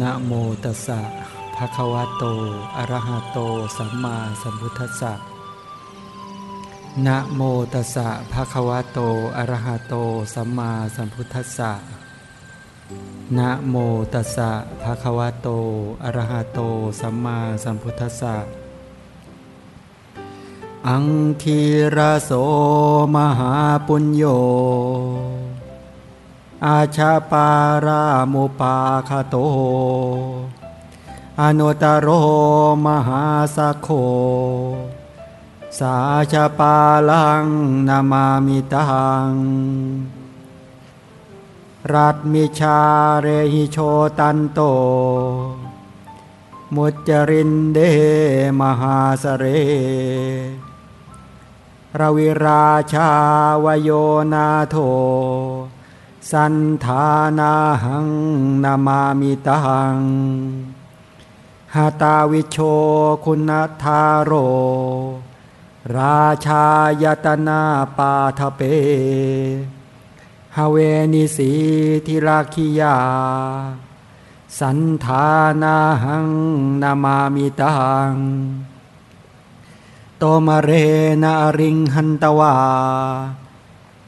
นะโมตัสสะภะคะวะโต อะระหะโต สัมมาสัมพุทธัสสะ นะโมตัสสะภะคะวะโต อะระหะโต สัมมาสัมพุทธัสสะ นะโมตัสสะภะคะวะโต อะระหะโต สัมมาสัมพุทธัสสะ อังคีระโส มหาปุญโญ อาชาปารามุปาคโต อนุตโรมหาสะโค สาชาปาลังนามามิตัง รัตมิชาเรหิโชตันโต มุจจรินเดมหาสเรรวิราชาวโยนาโท สันธานาหังนามามิตังหาตาวิโชคุณธาโร ราชายตนาปาทเปฮเวนิสีทิราคิยา สันธานาหังนามามิตังโตมเรนาริงหันตวา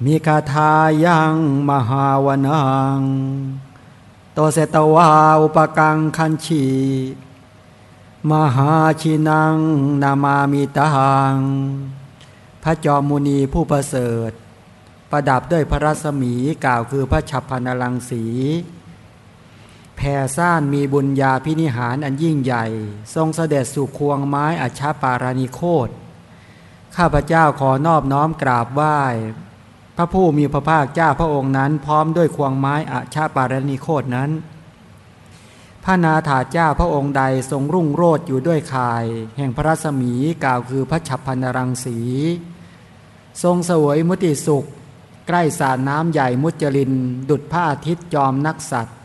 มีคาทายังมหาวนังโตเสตวาอุปกังคันชีมหาชินังนามามิตังพระจอมมุนีผู้ประเสริฐ ประดับด้วยพระรัศมีกล่าวคือพระฉับพันลังสีแผ่ซ่านมีบุญญาพินิหารอันยิ่งใหญ่ ทรงเสด็จสู่ควงไม้อัชาปารานิโคตข้าพเจ้าขอนอบน้อมกราบไหว้ พระผู้มีพระภาคเจ้าพระองค์นั้น พร้อมด้วยควงไม้อาชาปารณีโคดนั้น พระนาถาเจ้าพระองค์ใดทรงรุ่งโรดอยู่ด้วยคาย แห่งพระรัศมีกล่าวคือพระฉับพันรังสี ทรงสวยมุติสุข ใกล้สาน้ำใหญ่มุจลิน ดุดพระอาทิตย์จอมนักสัตว์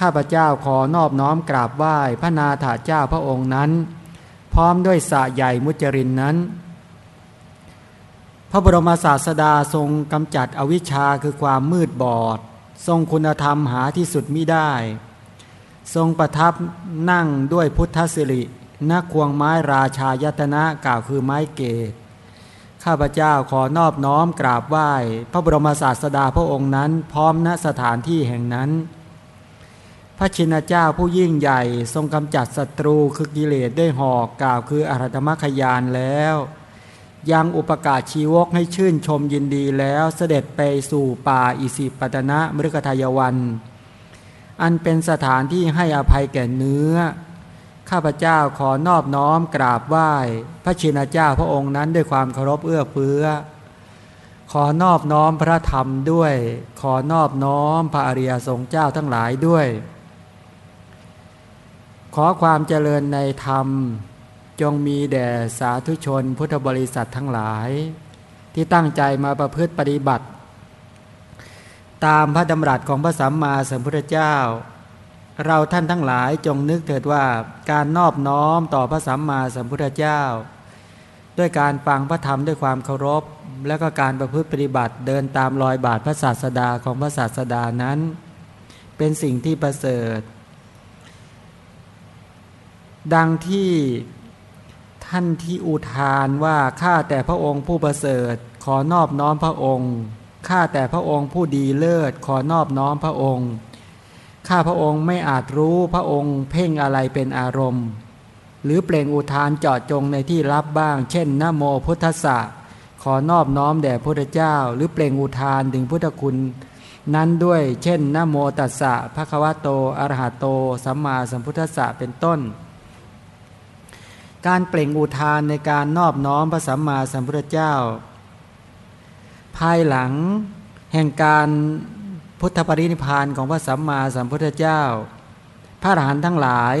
ข้าพเจ้าขอนอบน้อมกราบไหว้พระนาถาเจ้าพระองค์นั้น พร้อมด้วยสะใหญ่มุจรินนั้น ระบรมศาสดาทรงกำจัดอวิชชาคือความมืดบอด ทรงคุณธรรมหาที่สุดมิได้ ทรงประทับนั่งด้วยพุทธสิรินักควงไม้ราชายตนะกล่าวคือไม้เกศข้าพเจ้าขอนอบน้อมกราบไหว้ พระบรมศาสดาพระองค์นั้น พร้อมณสถานที่แห่งนั้น พระชินเจ้าผู้ยิ่งใหญ่ทรงกำจัดศัตรูคือกิเลสด้วยหอกกล่าวคืออรหัตมขยานแล้ว ยังอุปกาศชีวกให้ชื่นชมยินดีแล้วเสด็จไปสู่ป่าอิสิปตนะมฤคทายวัน อันเป็นสถานที่ให้อภัยแก่เนื้อ ข้าพเจ้าขอนอบน้อมกราบไหว้ พระชินเจ้าพระองค์นั้นด้วยความเคารพเอื้อเฟื้อ ขอนอบน้อมพระธรรมด้วย ขอนอบน้อมพระอริยสงฆ์เจ้าทั้งหลายด้วย ขอความเจริญในธรรม จงมีแด่สาธุชนพุทธบริษัททั้งหลาย ที่ตั้งใจมาประพฤติปฏิบัติ ตามพระดำรัสของพระสัมมาสัมพุทธเจ้า เราท่านทั้งหลายจงนึกเถิดว่าการนอบน้อมต่อพระสัมมาสัมพุทธเจ้า ด้วยการฟังพระธรรมด้วยความเคารพ และก็การประพฤติปฏิบัติเดินตามรอยบาทพระศาสดาของพระศาสดานั้น เป็นสิ่งที่ประเสริฐดังที่ ท่านที่อุทานว่าข้าแต่พระองค์ผู้ประเสริฐ ขอนอบน้อมพระองค์ข้าแต่พระองค์ผู้ดีเลิศขอนอบน้อมพระองค์ข้าพระองค์ไม่อาจรู้พระองค์เพ่งอะไรเป็นอารมณ์ หรือเปล่งอุทานเจาะจงในที่รับบ้าง เช่นนโมพุทธะขอนอบน้อมแด่พระเจ้า หรือเปล่งอุทานถึงพุทธคุณ นั้นด้วยเช่นนโมตัสสะภะคะวะโตอรหะโต สัมมาสัมพุทธะเป็นต้น การเปล่งอุทานในการนอบน้อมพระสัมมาสัมพุทธเจ้า ภายหลังแห่งการพุทธปรินิพานของพระสัมมาสัมพุทธเจ้า พระอรหันต์ทั้งหลาย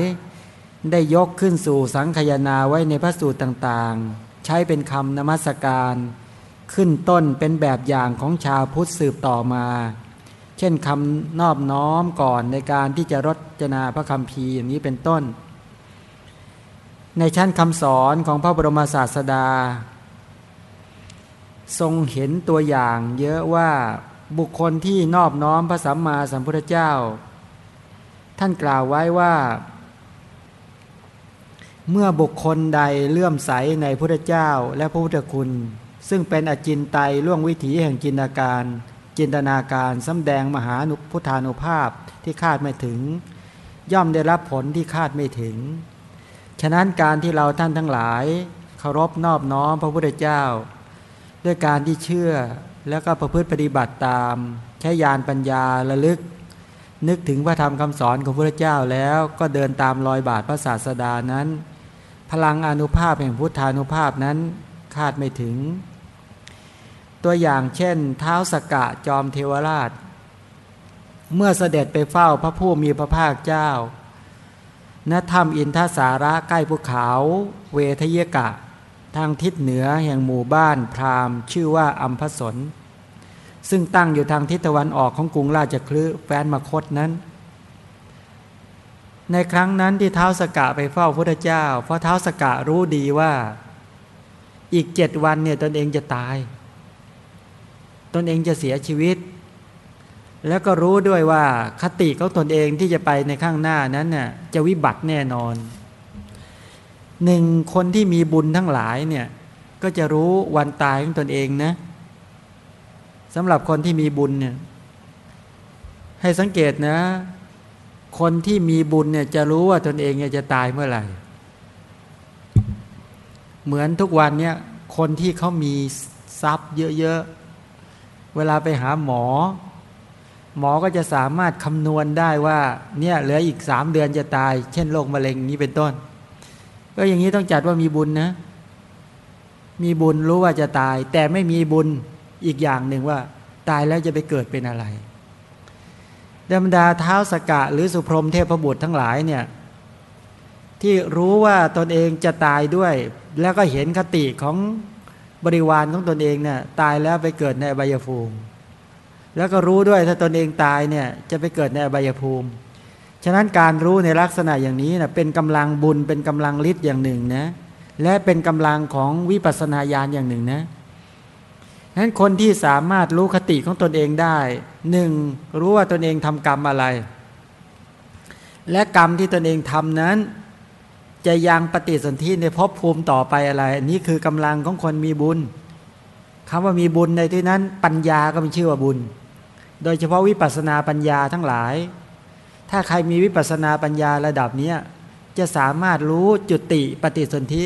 ได้ยกขึ้นสู่สังขยาไว้ในพระสูตรต่างๆ ใช้เป็นคำนมัสการขึ้นต้นเป็นแบบอย่างของชาวพุทธสืบต่อมา เช่นคำนอบน้อมก่อนในการที่จะรจนาพระคำพีอย่างนี้เป็นต้น ในชั้นคำสอนของพระบรมศาสดา ทรงเห็นตัวอย่างเยอะว่าบุคคลที่นอบน้อมพระสัมมาสัมพุทธเจ้า ท่านกล่าวไว้ว่า เมื่อบุคคลใดเลื่อมใสในพระเจ้าและพระพุทธคุณ ซึ่งเป็นอจินไตยล่วงวิถีแห่งจินตนาการ จินตนาการสำแดงมหาพุทธานุภาพที่คาดไม่ถึง ย่อมได้รับผลที่คาดไม่ถึง ฉะนั้นการที่เราท่านทั้งหลายเคารพนอบน้อมพระพุทธเจ้า ด้วยการที่เชื่อแล้วก็ประพฤติปฏิบัติตาม ใช้ยานปัญญาระลึก นึกถึงพระธรรมคำสอนของพระเจ้าแล้วก็เดินตามรอยบาทพระศาสดานั้น พลังอนุภาพแห่งพุทธานุภาพนั้นคาดไม่ถึง ตัวอย่างเช่น เท้าสกกะจอมเทวราช เมื่อเสด็จไปเฝ้าพระผู้มีพระภาคเจ้า ณธรรมอินทสาระใกล้ภูเขาเวทยกะ ทางทิศเหนือแห่งหมู่บ้านพราหมณ์ ชื่อว่าอัมพสนซึ่งตั้งอยู่ทางทิศตะวันออกของกรุงราชคลือแฟนมคตนั้น ในครั้งนั้นที่เท้าสกะไปเฝ้าพระเจ้า เพราะเท้าสกะรู้ดีว่า อีกเจ็ดวันเนี่ยตนเองจะตาย ตนเองจะเสียชีวิต แล้วก็รู้ด้วยว่าคติของตนเองที่จะไปในข้างหน้านั้นน่ยจะวิบัติแน่นอนหนึ่งคนที่มีบุญทั้งหลายเนี่ยก็จะรู้วันตายของตนเองนะสำหรับคนที่มีบุญเนี่ยให้สังเกตนะ คนที่มีบุญเนี่ยจะรู้ว่าตนเองจะตายเมื่อไหร่ เหมือนทุกวันเนี่ยคนที่เขามีทรัพย์เยอะๆ เวลาไปหาหมอ หมอก็จะสามารถคำนวณได้ว่าเนี่ยเหลืออีกสามเดือนจะตาย เช่นโรคมะเร็งนี้เป็นต้น ก็อย่างนี้ต้องจัดว่ามีบุญนะ มีบุญรู้ว่าจะตาย แต่ไม่มีบุญอีกอย่างหนึ่งว่า ตายแล้วจะไปเกิดเป็นอะไรธรรมดาเท้าสกะหรือสุพรมเทพบุตรทั้งหลายเนี่ยที่รู้ว่าตนเองจะตายด้วย แล้วก็เห็นคติของบริวารของตนเองเนี่ยตายแล้วไปเกิดในใบยภูมิ แล้วก็รู้ด้วยถ้าตนเองตายเนี่ยจะไปเกิดในอบายภูมิ ฉะนั้นการรู้ในลักษณะอย่างนี้นะเป็นกำลังบุญเป็นกำลังฤทธิ์อย่างหนึ่งนะและเป็นกำลังของวิปัสสนาญาณอย่างหนึ่งนะฉะนั้นคนที่สามารถรู้คติของตนเองได้หนึ่งรู้ว่าตนเองทำกรรมอะไร และกรรมที่ตนเองทำนั้น จะยังปฏิสนธิในภพภูมิต่อไปอะไรนนี้คือกำลังของคนมีบุญคำว่ามีบุญในที่นั้นปัญญาก็เป็นชื่อว่าบุญ โดยเฉพาะวิปัสนาปัญญาทั้งหลาย ถ้าใครมีวิปัสนาปัญญาระดับนี้จะสามารถรู้จุติปฏิสนธิ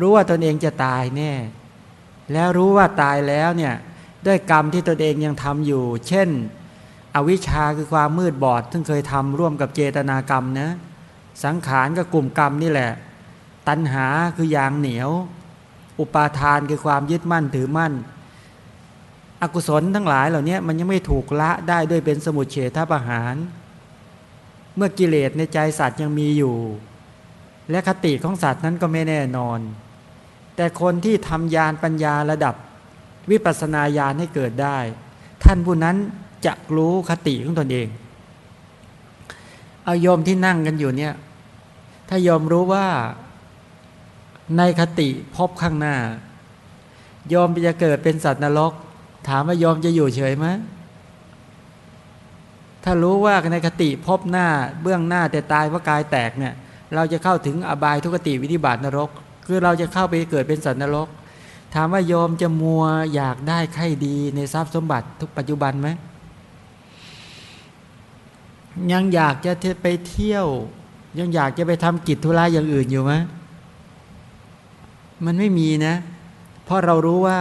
รู้ว่าตนเองจะตายแน่ แล้วรู้ว่าตายแล้วเนี่ยด้วยกรรมที่ตนเองยังทำอยู่ เช่น อวิชชาคือความมืดบอด ซึ่งเคยทำร่วมกับเจตนากรรมนะสังขารกับกลุ่มกรรมนี่แหละ ตัณหาคือยางเหนียว อุปาทานคือความยึดมั่นถือมั่น อกุศลทั้งหลายเหล่านี้มันยังไม่ถูกละได้ด้วยเป็นสมุทเฉทประหาร เมื่อกิเลสในใจสัตว์ยังมีอยู่ และคติของสัตว์นั้นก็ไม่แน่นอน แต่คนที่ทำยานปัญญาระดับ วิปัสนาญาณให้เกิดได้ ท่านผู้นั้นจะรู้คติของตนเองเอาโยมที่นั่งกันอยู่เนี่ย ถ้าโยมรู้ว่าในคติพบข้างหน้า โยมจะเกิดเป็นสัตว์นรก ถามว่ายอมจะอยู่เฉยไหมถ้ารู้ว่าในคติพบหน้าเบื้องหน้าแต่ตายเพราะกายแตกเนี่ย เราจะเข้าถึงอบายทุกติวิธิบาตนรก คือเราจะเข้าไปเกิดเป็นสัตว์นรก ถามว่ายอมจะมัวอยากได้ไข่ดีในทรัพย์สมบัติทุกปัจจุบันไหมยังอยากจะไปเที่ยว ยังอยากจะไปทำกิจธุระอย่างอื่นอยู่ไหมมันไม่มีนะ เพราะเรารู้ว่า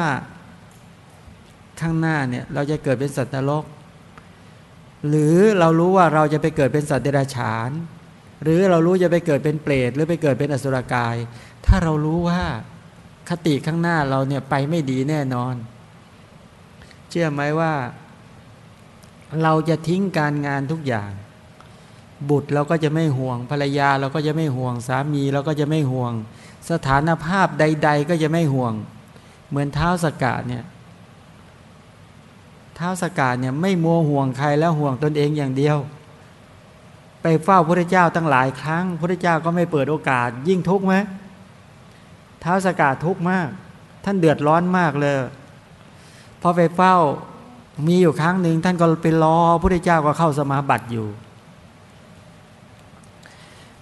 ข้างหน้าเนี่ยเราจะเกิดเป็นสัตว์นรก หรือเรารู้ว่าเราจะไปเกิดเป็นสัตว์เดรัจฉาน หรือเรารู้จะไปเกิดเป็นเปรตหรือไปเกิดเป็นอสุรกาย ถ้าเรารู้ว่าคติข้างหน้าเราเนี่ยไปไม่ดีแน่นอน เชื่อไหมว่า เราจะทิ้งการงานทุกอย่าง บุตรเราก็จะไม่ห่วง ภรรยาเราก็จะไม่ห่วงสามีเราก็จะไม่ห่วง สถานภาพใด ๆ ก็จะไม่ห่วง เหมือนเท้าสกาเนี่ย ท้าวสกาดเนี่ยไม่มัวห่วงใครแล้วห่วงตนเองอย่างเดียว ไปเฝ้าพระเจ้าตั้งหลายครั้งพระเจ้าก็ไม่เปิดโอกาส ยิ่งทุกข์ไหมท้าวสกาดทุกข์มาก ท่านเดือดร้อนมากเลยพอไปเฝ้ามีอยู่ครั้งหนึ่งท่านก็ไปรอพระเจ้าก็เข้าสมาบัติอยู่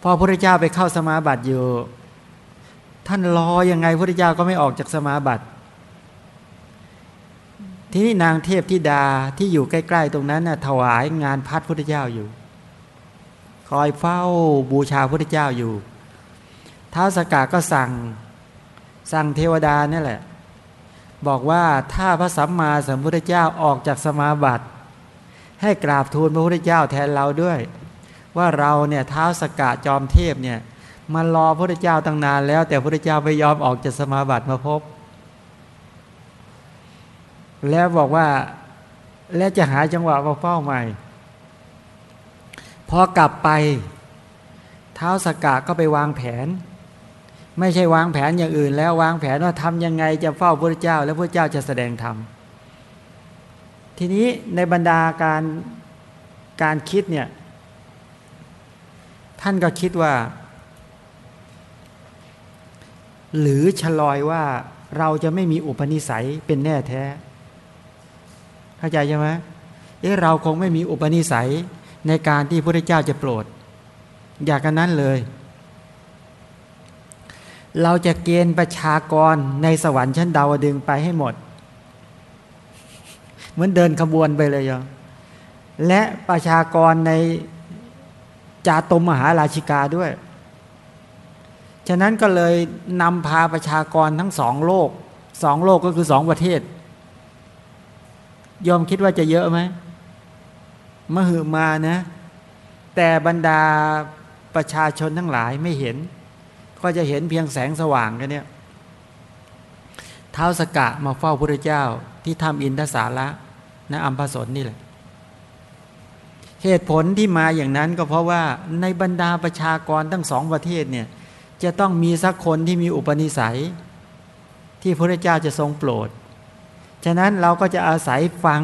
พอพระเจ้าไปเข้าสมาบัติอยู่ ท่านรอยังไงพระเจ้าก็ไม่ออกจากสมาบัติ ทีนี้นางเทพธิดาที่อยู่ใกล้ ๆ ตรงนั้นน่ะถวายงานพัดพระพุทธเจ้าอยู่ คอยเฝ้าบูชาพระพุทธเจ้าอยู่ท้าวสกาก็สั่งสั่งเทวดานี่แหละ บอกว่าถ้าพระสัมมาสัมพุทธเจ้าออกจากสมาบัติ ให้กราบทูลพระพุทธเจ้าแทนเราด้วย ว่าเราเนี่ยเท้าสกาจอมเทพเนี่ยมารอพระพุทธเจ้าตั้งนานแล้ว แต่พระพุทธเจ้าไม่ยอมออกจากสมาบัติมาพบ แล้วบอกว่าและจะหาจังหวะมาเฝ้าใหม่ พอกลับไป เท้าสกาก็ไปวางแผน ไม่ใช่วางแผนอย่างอื่น แล้ววางแผนว่าทำยังไงจะเฝ้าพระเจ้า แล้วพระเจ้าจะแสดงธรรมทีนี้ในบรรดาการการคิดเนี่ย ท่านก็คิดว่า หรือชลอยว่าเราจะไม่มีอุปนิสัยเป็นแน่แท้ เข้าใจใช่ไหมเอ๊ะเราคงไม่มีอุปนิสัยในการที่พระเจ้าจะโปรด อยากกันนั้นเลย เราจะเกณฑ์ประชากรในสวรรค์ชั้นดาวดึงไปให้หมด เหมือนเดินขบวนไปเลยยและประชากรในจาตมมหาราชิกาด้วย ฉะนั้นก็เลยนำพาประชากรทั้งสองโลกสองโลกก็คือสองประเทศ ยอมคิดว่าจะเยอะไหมมหึมานะ แต่บรรดาประชาชนทั้งหลายไม่เห็น ก็จะเห็นเพียงแสงสว่างกันเนี่ยเท้าสกะมาเฝ้าพระเจ้าที่ทำอินทสาระนะอัมพสนนี่แหละ เหตุผลที่มาอย่างนั้นก็เพราะว่าในบรรดาประชากรทั้งสองประเทศเนี่ยจะต้องมีสักคนที่มีอุปนิสัย ที่พระเจ้าจะทรงโปรด ฉะนั้นเราก็จะอาศัยฟัง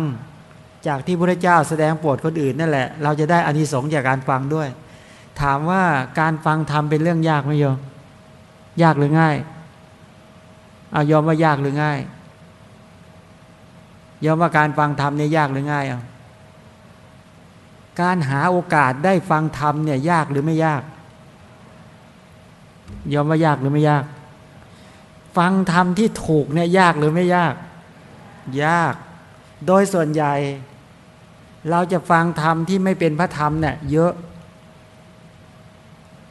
จากที่พระเจ้าแสดงโปรดคนอื่นนั่นแหละ เราจะได้อานิสงส์จากการฟังด้วย ถามว่าการฟังทำเป็นเรื่องยากไหมโยมยากหรือง่ายเอายอมว่ายากหรือง่าย ยอมว่าการฟังธรรมเนี่ยยากหรือง่ายเอาการหาโอกาสได้ฟังธรรมเนี่ยยากหรือไม่ยาก ยอมว่ายากหรือไม่ยาก ฟังธรรมที่ถูกเนี่ยยากหรือไม่ยาก ยาก โดยส่วนใหญ่ เราจะฟังธรรมที่ไม่เป็นพระธรรมเนี่ยเยอะ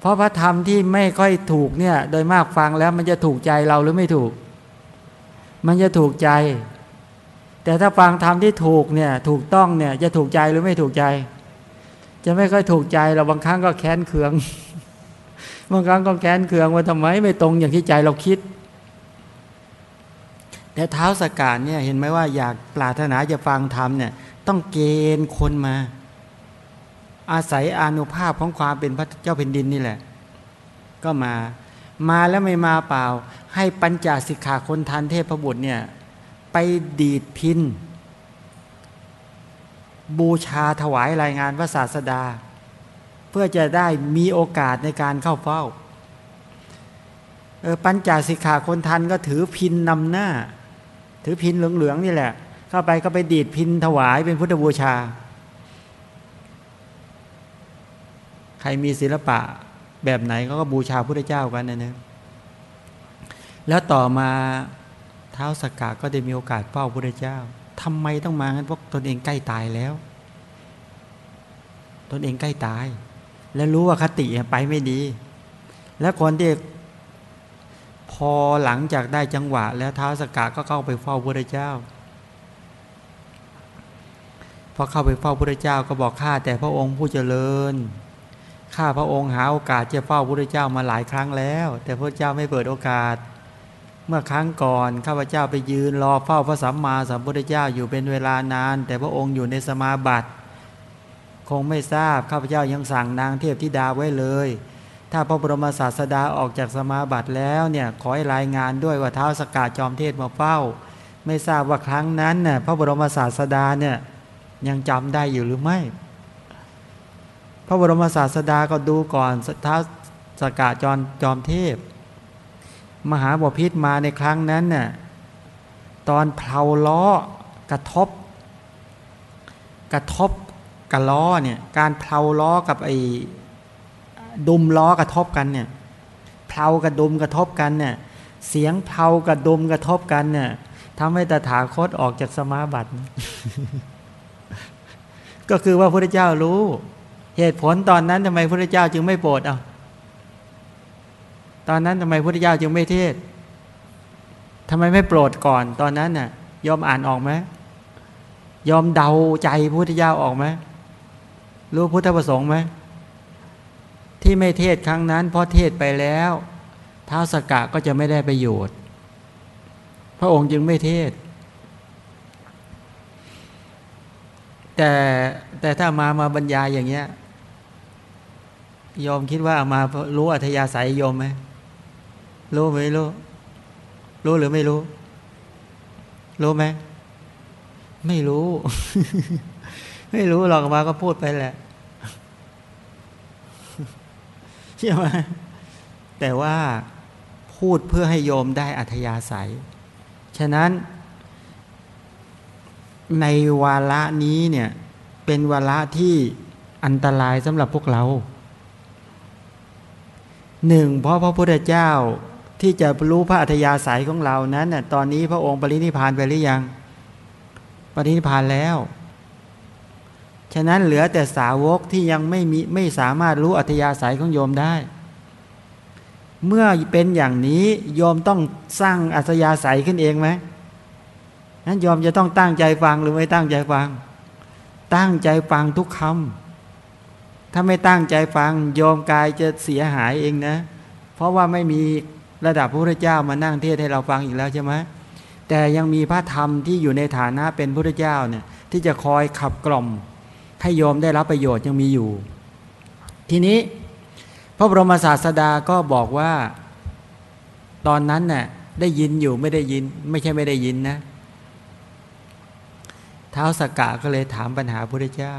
เพราะพระธรรมที่ไม่ค่อยถูกเนี่ย โดยมากฟังแล้วมันจะถูกใจเราหรือไม่ถูก มันจะถูกใจ แต่ถ้าฟังธรรมที่ถูกเนี่ยถูกต้องเนี่ยจะถูกใจหรือไม่ถูกใจ จะไม่ค่อยถูกใจเราบางครั้งก็แค้นเคือง บางครั้งก็แค้นเคืองว่าทำไมไม่ตรงอย่างที่ใจเราคิด แต่เท้าสกาดเนี่ยเห็นไหมว่าอยากปรารถนาจะฟังธรรมเนี่ยต้องเกณฑ์คนมา อาศัยอนุภาพของความเป็นพระเจ้าแผ่นดินนี่แหละ ก็มา มาแล้วไม่มาเปล่า ให้ปัญจสิกขาคนทันเทพบุตรเนี่ยไปดีดพินบูชาถวายรายงานพระศาสดา เพื่อจะได้มีโอกาสในการเข้าเฝ้าปัญจสิกขาคนทันก็ถือพินนำหน้า ถือพินเหลืองๆนี่แหละ เข้าไปก็ไปดีดพินถวายเป็นพุทธบูชา ใครมีศิลปะแบบไหนเขาก็บูชาพระเจ้ากันนะเนี่ยแล้วต่อมาเท้าสกกาก็ได้มีโอกาสเฝ้าพระเจ้าทำไมต้องมางั้นเพราะตนเองใกล้ตายแล้ว ตนเองใกล้ตาย แล้วรู้ว่าคติไปไม่ดี แล้วคนที่ พอหลังจากได้จังหวะ แล้วเท้าสกกาก็เข้าไปเฝ้าพระเจ้า พอเข้าไปเฝ้าพระเจ้าก็บอกข้าแต่พระองค์ผู้เจริญ ข้าพระองค์หาโอกาสจะเฝ้าพระเจ้ามาหลายครั้งแล้ว แต่พระเจ้าไม่เปิดโอกาส เมื่อครั้งก่อนข้าพเจ้าไปยืนรอเฝ้าพระสัมมาสัมพุทธเจ้าอยู่เป็นเวลานาน แต่พระองค์อยู่ในสมาบัติ คงไม่ทราบข้าพเจ้ายังสั่งนางเทพธิดาไว้เลย ถ้าพระบรมศาสดาออกจากสมาบัติแล้วเนี่ยขอให้รายงานด้วยว่าเท้าสกาจอมเทศมาเฝ้า ไม่ทราบว่าครั้งนั้นน่ยพระบรมศาสดาเนี่ยยังจำได้อยู่หรือไม่ พระบรมศาสดาก็ดูก่อนเท้าสกาจรจอมเทพ มหาบพิษมาในครั้งนั้นน่ะตอนเพลาล้อกระทบ กระทบกระล้อเนี่ยการเพลาล้อกับไอ ดุมล้อกระทบกันเนี่ยเพลากระดุมกระทบกันเนี่ยเสียงเพลากระดุมกระทบกันเนี่ยทำให้ตถาคตออกจากสมาบัติ ก็คือว่าพระเจ้ารู้ เหตุผลตอนนั้นทำไมพระเจ้าจึงไม่โปรดเอาตอนนั้นทำไมพระเจ้าจึงไม่เทศทำไมไม่โปรดก่อน ตอนนั้นน่ะ ยอมอ่านออกไหมยอมเดาใจพระพุทธเจ้าออกไหมรู้พุทธประสงค์ไหม ที่ไม่เทศครั้งนั้น เพราะเทศไปแล้วท้าวสกกะก็จะไม่ได้ประโยชน์ พระองค์จึงไม่เทศ แต่แต่ถ้ามามาบรรยายอย่างเงี้ยยอมคิดว่ามารู้อัธยาศัยยอมไหมรู้ไหมรู้ รู้หรือไม่รู้ รู้ไหมไม่รู้ ไม่รู้หรอกมาก็พูดไปแหละ ใช่ไหมแต่ว่าพูดเพื่อให้โยมได้อัธยาศัย ฉะนั้น ในวาระนี้เนี่ยเป็นวาระที่อันตรายสำหรับพวกเราหนึ่งเพราะพระพุทธเจ้าที่จะรู้พระอัธยาศัยของเรานั้นน่ะตอนนี้พระองค์ปรินิพานไปหรือยัง ปรินิพานแล้ว ฉะนั้นเหลือแต่สาวกที่ยังไม่มีไม่สามารถรู้อัธยาศัยของโยมได้ เมื่อเป็นอย่างนี้โยมต้องสร้างอัธยาศัยขึ้นเองไหมนั้นโยมจะต้องตั้งใจฟังหรือไม่ตั้งใจฟัง ตั้งใจฟังทุกคำถ้าไม่ตั้งใจฟังโยมกายจะเสียหายเองนะ เพราะว่าไม่มีระดับพระพุทธเจ้ามานั่งเทศให้เราฟังอีกแล้วใช่ไหมแต่ยังมีพระธรรมที่อยู่ในฐานะเป็นพระพุทธเจ้าเนี่ยที่จะคอยขับกล่อม ให้โยมได้รับประโยชน์ยังมีอยู่ ทีนี้พระบรมศาสดาก็บอกว่า ตอนนั้นน่ะได้ยินอยู่ไม่ได้ยิน ไม่ใช่ไม่ได้ยินนะ เท้าสกกะก็เลยถามปัญหาพระพุทธเจ้า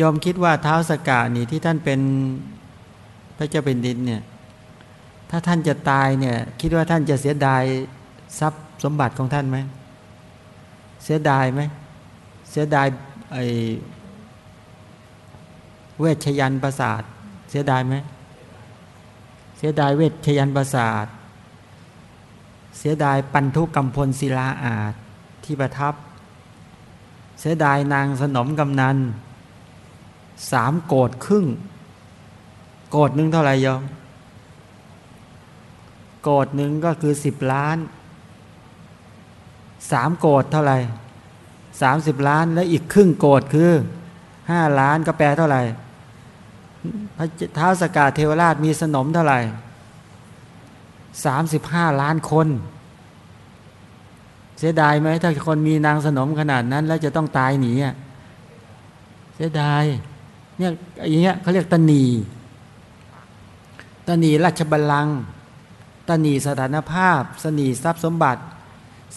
ยอมคิดว่าเท้าสกกะนี่ที่ท่านเป็นพระเจ้าเป็นดินเนี่ย ถ้าท่านจะตายเนี่ย คิดว่าท่านจะเสียดายทรัพย์สมบัติของท่านไหม เสียดายไหม เสียดายไอเวชยันประสาท เสียดายไหมเสียดายเวชยันประสาท เสียดายปันทุกกรรมพลศิลาอาจที่ประทับ เสียดายนางสนมกำนันสามโกดครึ่ง โกดหนึ่งเท่าไหร่ยอมโกดหนึ่งก็คือสิบล้านสามโกดเท่าไหร่ สามสิบล้านแล้วอีกครึ่งโกดคือห้าล้านก็แปลเท่าไหร่พระเท้าสกาเทวราชมีสนมเท่าไหร่สามสิบห้าล้านคน เสียดายไหมถ้าคนมีนางสนมขนาดนั้น แล้วจะต้องตายหนีอะเสียดายเนี่ยอย่างเงี้ยเขาเรียกตนีตนีราชบัลลังก์ตนีสถานภาพ สนีทรัพย์สมบัติ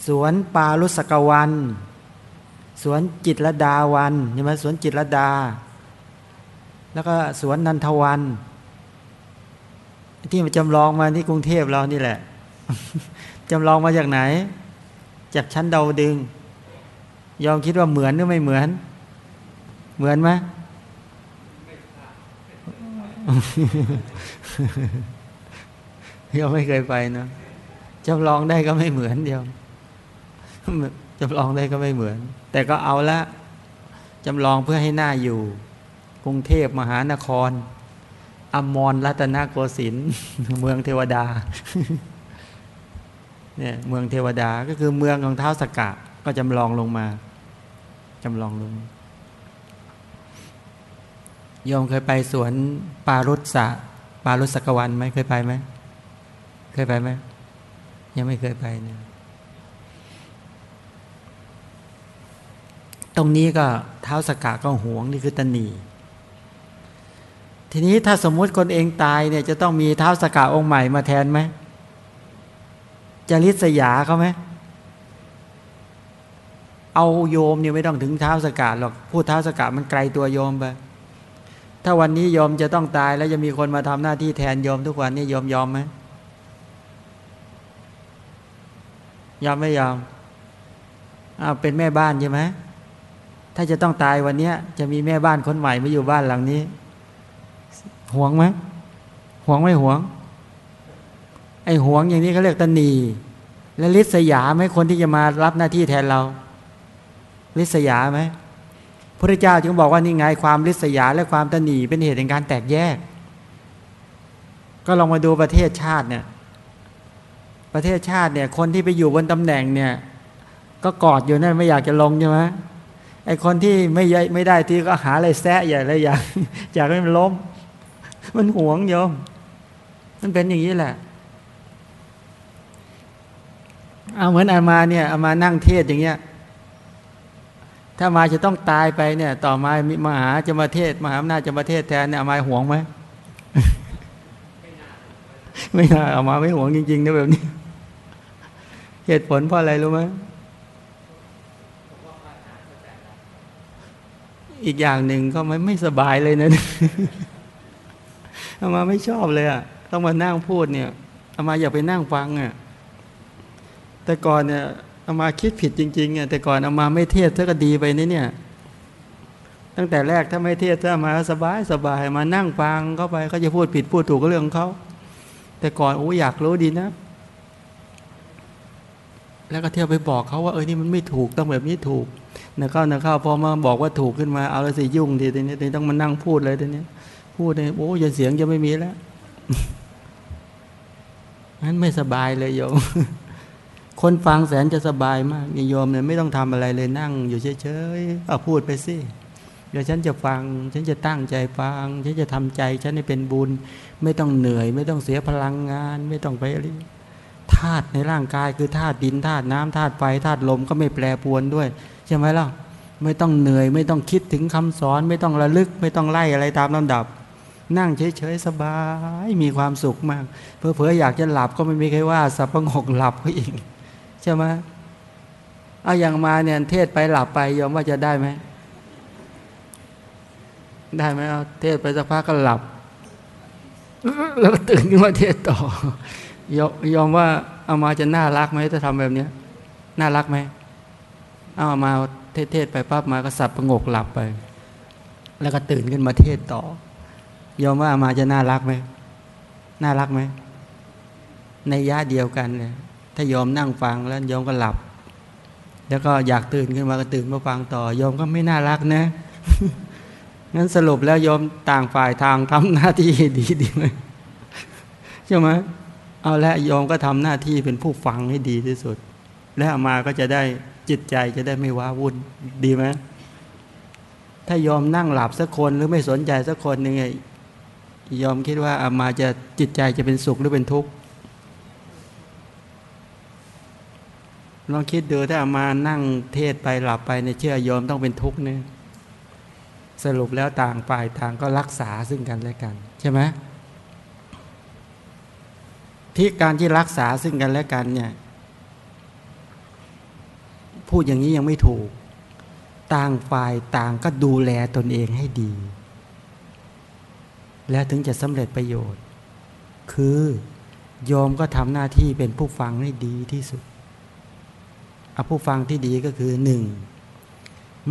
สวนปาลุสกวัน สวนจิตรดาวันใช่ไหมสวนจิตรดา แล้วก็สวนนันทวัน ที่มาจำลองมาที่กรุงเทพเรานี่แหละจำลองมาจากไหน จากชั้นดาวดึง ยอมคิดว่าเหมือนหรือไม่เหมือน เหมือนไหมยังไม่เคยไปเนาะจำลองได้ก็ไม่เหมือนเดียวจำลองได้ก็ไม่เหมือน แต่ก็เอาละจำลองเพื่อให้หน้าอยู่ กรุงเทพมหานคร อมรรัตนโกสินทร์เมืองเทวดาเนี่ยเมืองเทวดาก็คือเมืองของเท้าสกกะ ก็จำลองลงมาจำลองลงยอมเคยไปสวนปารุษสะปารุสกวันไหมเคยไปไหมเคยไปไหมยังไม่เคยไปเนี่ย ตรงนี้ก็เท้าสกกะก็หวงนี่คือตนีทีนี้ถ้าสมมุติคนเองตายเนี่ยจะต้องมีเท้าสกกะองค์ใหม่มาแทนไหมจะริษยาเขาไหมเอาโยมเนี่ยไม่ต้องถึงเท้าสกกะหรอกพูดเท้าสกกะมันไกลตัวโยมไปถ้าวันนี้ยมจะต้องตายแล้วจะมีคนมาทำหน้าที่แทนยมทุกวันนี้ยมยอมไหมยอมไม่ยอมอ้าวเป็นแม่บ้านใช่ไหม ถ้าจะต้องตายวันนี้จะมีแม่บ้านคนใหม่มาอยู่บ้านหลังนี้ห่วงไหมห่วงไม่ห่วง ไอ้ห่วงอย่างนี้เขาเรียกตนี และลิษยาไหมคนที่จะมารับหน้าที่แทนเรา ลิษยาไหมพระเจ้าจึงบอกว่านี่ไงความลิษยาและความตนีเป็นเหตุแห่งการแตกแยก ก็ลองมาดูประเทศชาติเนี่ยประเทศชาติเนี่ย คนที่ไปอยู่บนตำแหน่งเนี่ย ก็กอดอยู่นั่นไม่อยากจะลงใช่ไหม ไอคนที่ไม่ยไม่ได้ที่ก็หาอะไรแซะใหญ่เลยอยากอยากให้มันล้ม มันหวงโยม มันเป็นอย่างนี้แหละเอาเหมือนอามาเนี่ยอามานั่งเทศอย่างเงี้ย ถ้ามาจะต้องตายไปเนี่ย ต่อมามีมหาจะมาเทศมหาอำนาจจะมาเทศแทนเนี่ยอามาห่วงไหมไม่น่าเอามาไม่ห่วงจริงๆนะแบบนี้ เหตุผลเพราะอะไรรู้ไหม อีกอย่างหนึ่งก็ไม่ไม่สบายเลยนะอามาไม่ชอบเลยอะต้องมานั่งพูดเนี่ยอามาอยากไปนั่งฟังอะแต่ก่อนเนี่ยอามาคิดผิดจริงๆอะแต่ก่อนอามาไม่เทศเท่าก็ดีไปนี่เนี่ย ตั้งแต่แรกถ้าไม่เทศถ้ามาสบายสบายมานั่งฟังเข้าไปเขาจะพูดผิดพูดถูกก็เรื่องของเขาแต่ก่อนโอ้อยากรู้ดีนะ แล้วก็เที่ยวไปบอกเขาว่าเออนี่มันไม่ถูกต้องแบบนี้ถูก นะเข้านะเข้าพอมาบอกว่าถูกขึ้นมาเอาแล้วสิยุ่งทีทีนี้ทีต้องมานั่งพูดเลยทีนี้พูดเนี่ยโอ้ยันเสียงจะไม่มีแล้วนั้นไม่สบายเลยโยม คนฟังแสนจะสบายมากโยมเนี่ยไม่ต้องทำอะไรเลยนั่ง อยู่เฉยๆเอาพูดไปสิเดี๋ยวฉันจะฟัง ฉันจะตั้งใจฟัง ฉันจะทำใจ ฉันให้เป็นบุญ ไม่ต้องเหนื่อย ไม่ต้องเสียพลังงาน ไม่ต้องไปอะไรธาตุในร่างกายคือธาตุดินธาตุน้ำธาตุไฟธาตุลมก็ไม่แปรปวนด้วย ใช่ไหมล่ะไม่ต้องเหนื่อย ไม่ต้องคิดถึงคำสอน ไม่ต้องระลึก ไม่ต้องไล่อะไรตามลำดับ นั่งเฉยๆสบายมีความสุขมากเพอเพออยากจะหลับก็ไม่มีใครว่าสับประงกหลับก็อีกใช่ไหมเอาอย่างมาเนี่ยเทศไปหลับไปยอมว่าจะได้ไหมได้ไหมเอาเทศไปสักพักก็หลับ แล้วตื่นขึ้นมาเทศต่อยอมว่าเอามาจะน่ารักไหมถ้าทำแบบนี้น่ารักไหม เอามาเทศไปปั๊บมาก็สับประงกหลับไป แล้วก็ตื่นขึ้นมาเทศต่อยอมว่ามาจะน่ารักไหมน่ารักไหมในย่าเดียวกันเลยถ้ายอมนั่งฟังแล้วยอมก็หลับ แล้วก็อยากตื่นขึ้นมาก็ตื่นมาฟังต่อยอมก็ไม่น่ารักนะงั้นสรุปแล้วยอมต่างฝ่ายทางทำหน้าที่ดีดีไหมใช่ไหมเอาละยอมก็ทำหน้าที่เป็นผู้ฟังให้ดีที่สุด แล้วมาก็จะได้ จิตใจจะได้ไม่ว้าวุ่นดีไหมถ้ายอมนั่งหลับสักคนหรือไม่สนใจสักคนหนึ่งไงยอมคิดว่าอามาจะจิตใจจะเป็นสุขหรือเป็นทุกข์ลองคิดดูถ้าอามานั่งเทศไปหลับไปในเชื่อยอมต้องเป็นทุกข์เนี่ยสรุปแล้วต่างฝ่ายต่างก็รักษาซึ่งกันและกัน ใช่ไหมที่การที่รักษาซึ่งกันและกันเนี่ย พูดอย่างนี้ยังไม่ถูก ต่างฝ่ายต่างก็ดูแลตนเองให้ดี แล้วถึงจะสำเร็จประโยชน์ คือยอมก็ทำหน้าที่เป็นผู้ฟังให้ดีที่สุดเอาผู้ฟังที่ดีก็คือหนึ่ง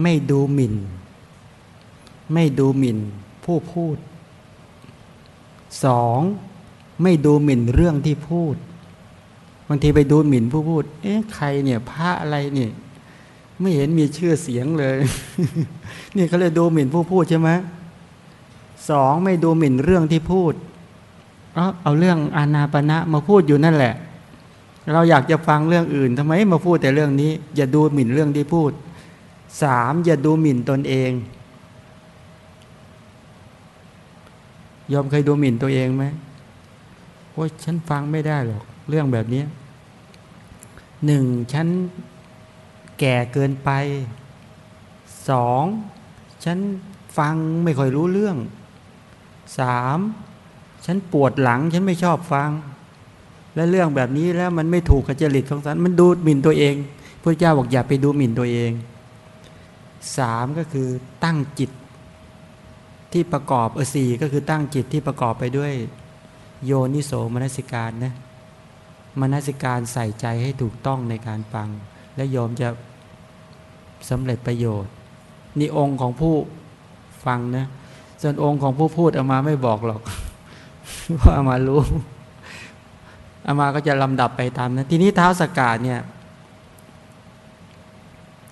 ไม่ดูหมิ่น ไม่ดูหมิ่นผู้พูดสองไม่ดูหมิ่นเรื่องที่พูดบางทีไปดูหมิ่นผู้พูด เอ๊ะใครเนี่ยพระอะไรเนี่ย ไม่เห็นมีชื่อเสียงเลย นี่เขาเลยดูหมิ่นผู้พูดใช่ไหมสองไม่ดูหมิ่นเรื่องที่พูดเอาเอาเรื่องอานาปณะมาพูดอยู่นั่นแหละ เราอยากจะฟังเรื่องอื่นทำไมมาพูดแต่เรื่องนี้ อย่าดูหมิ่นเรื่องที่พูดสามอย่าดูหมิ่นตนเองยอมเคยดูหมิ่นตัวเองไหมโอ้ยฉันฟังไม่ได้หรอก เรื่องแบบนี้หนึ่งฉัน แก่เกินไปสองฉันฟังไม่ค่อยรู้เรื่องสามฉันปวดหลังฉันไม่ชอบฟัง และเรื่องแบบนี้แล้วมันไม่ถูกกับจริตของฉันมันดูหมิ่นตัวเองพระเจ้าบอกอย่าไปดูหมิ่นตัวเองสามก็คือตั้งจิตที่ประกอบเออสี่ก็คือตั้งจิตที่ประกอบไปด้วย โยนิโสมนสิการนะมนสิการใส่ใจให้ถูกต้องในการฟัง และโยมจะสำเร็จประโยชน์ นี่องค์ของผู้ฟังนะ ส่วนองค์ของผู้พูดเอามาไม่บอกหรอกเพราะอามารู้เอามาก็จะลำดับไปตามนะทีนี้เท้าสกาดเนี่ย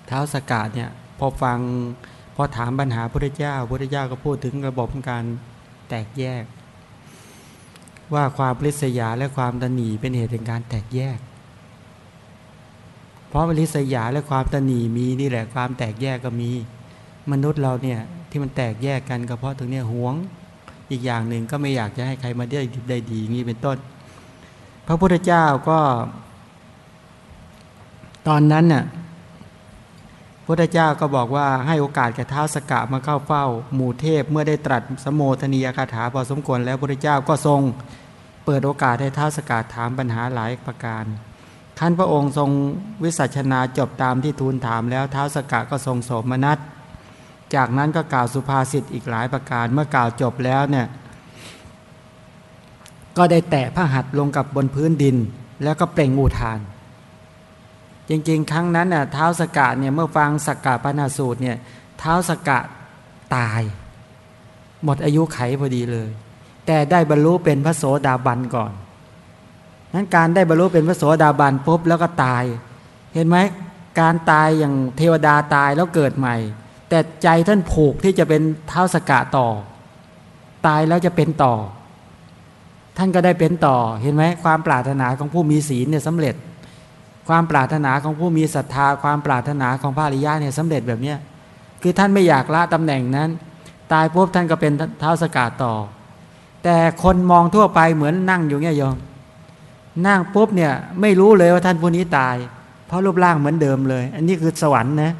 เท้าสกาดเนี่ยพอฟังพอถามปัญหาพระเจ้าพระเจ้าก็พูดถึงระบบการแตกแยก ว่าความริษยาและความตนีเป็นเหตุแห่งการแตกแยก ราะริษยาและความตนีมีนี่แหละความแตกแยกก็มี มนุษย์เราเนี่ยที่มันแตกแยกกันก็เพราะตรงนี้หวงอีกอย่างหนึ่งก็ไม่อยากจะให้ใครมาได้ดีได้ดีงี้เป็นต้น พระพุทธเจ้าก็ ตอนนั้นน่ะพระเจ้าก็บอกว่าให้โอกาสแก่ท้าสกะมาเข้าเฝ้า หมู่เทพเมื่อได้ตรัสสมโภชนียคาถาพอสมควรแล้วพระพุทธเจ้าก็ทรง เปิดโอกาสให้ท้าสกะถามปัญหาหลายประการ ท่านพระองค์ทรงวิสัชนาจบตามที่ทูลถามแล้วเท้าสกะก็ทรงโสมนัสจากนั้นก็กล่าวสุภาษิตอีกหลายประการเมื่อกล่าวจบแล้วเนี่ยก็ได้แตะพระหัตถ์ลงกับบนพื้นดิน แล้วก็เปล่งอูทาน จริงๆ ครั้งนั้นน่ะเท้าสกะเนี่ยเมื่อฟังสกกะปนาสูตรเนี่ยเท้าสกะตาย หมดอายุไขพอดีเลย แต่ได้บรรลุเป็นพระโสดาบันก่อน นั้นการได้บรรลุเป็นพระโสดาบันปุ๊บแล้วก็ตาย เห็นไหมการตายอย่างเทวดาตายแล้วเกิดใหม่ แต่ใจท่านผูกที่จะเป็นเท้าสกะต่อ ตายแล้วจะเป็นต่อ ท่านก็ได้เป็นต่อเห็นไหมความปรารถนาของผู้มีศีลเนี่ยสำเร็จ ความปรารถนาของผู้มีศรัทธา ความปรารถนาของพระอริยะเนี่ยสำเร็จแบบเนี้ยคือท่านไม่อยากละตำแหน่งนั้น ตายปุ๊บท่านก็เป็นเท้าสกาต่อ แต่คนมองทั่วไปเหมือนนั่งอยู่เงี้ยโยม นั่งปุ๊บเนี่ยไม่รู้เลยว่าท่านผู้นี้ตาย เพราะรูปร่างเหมือนเดิมเลย อันนี้คือสวรรค์นะ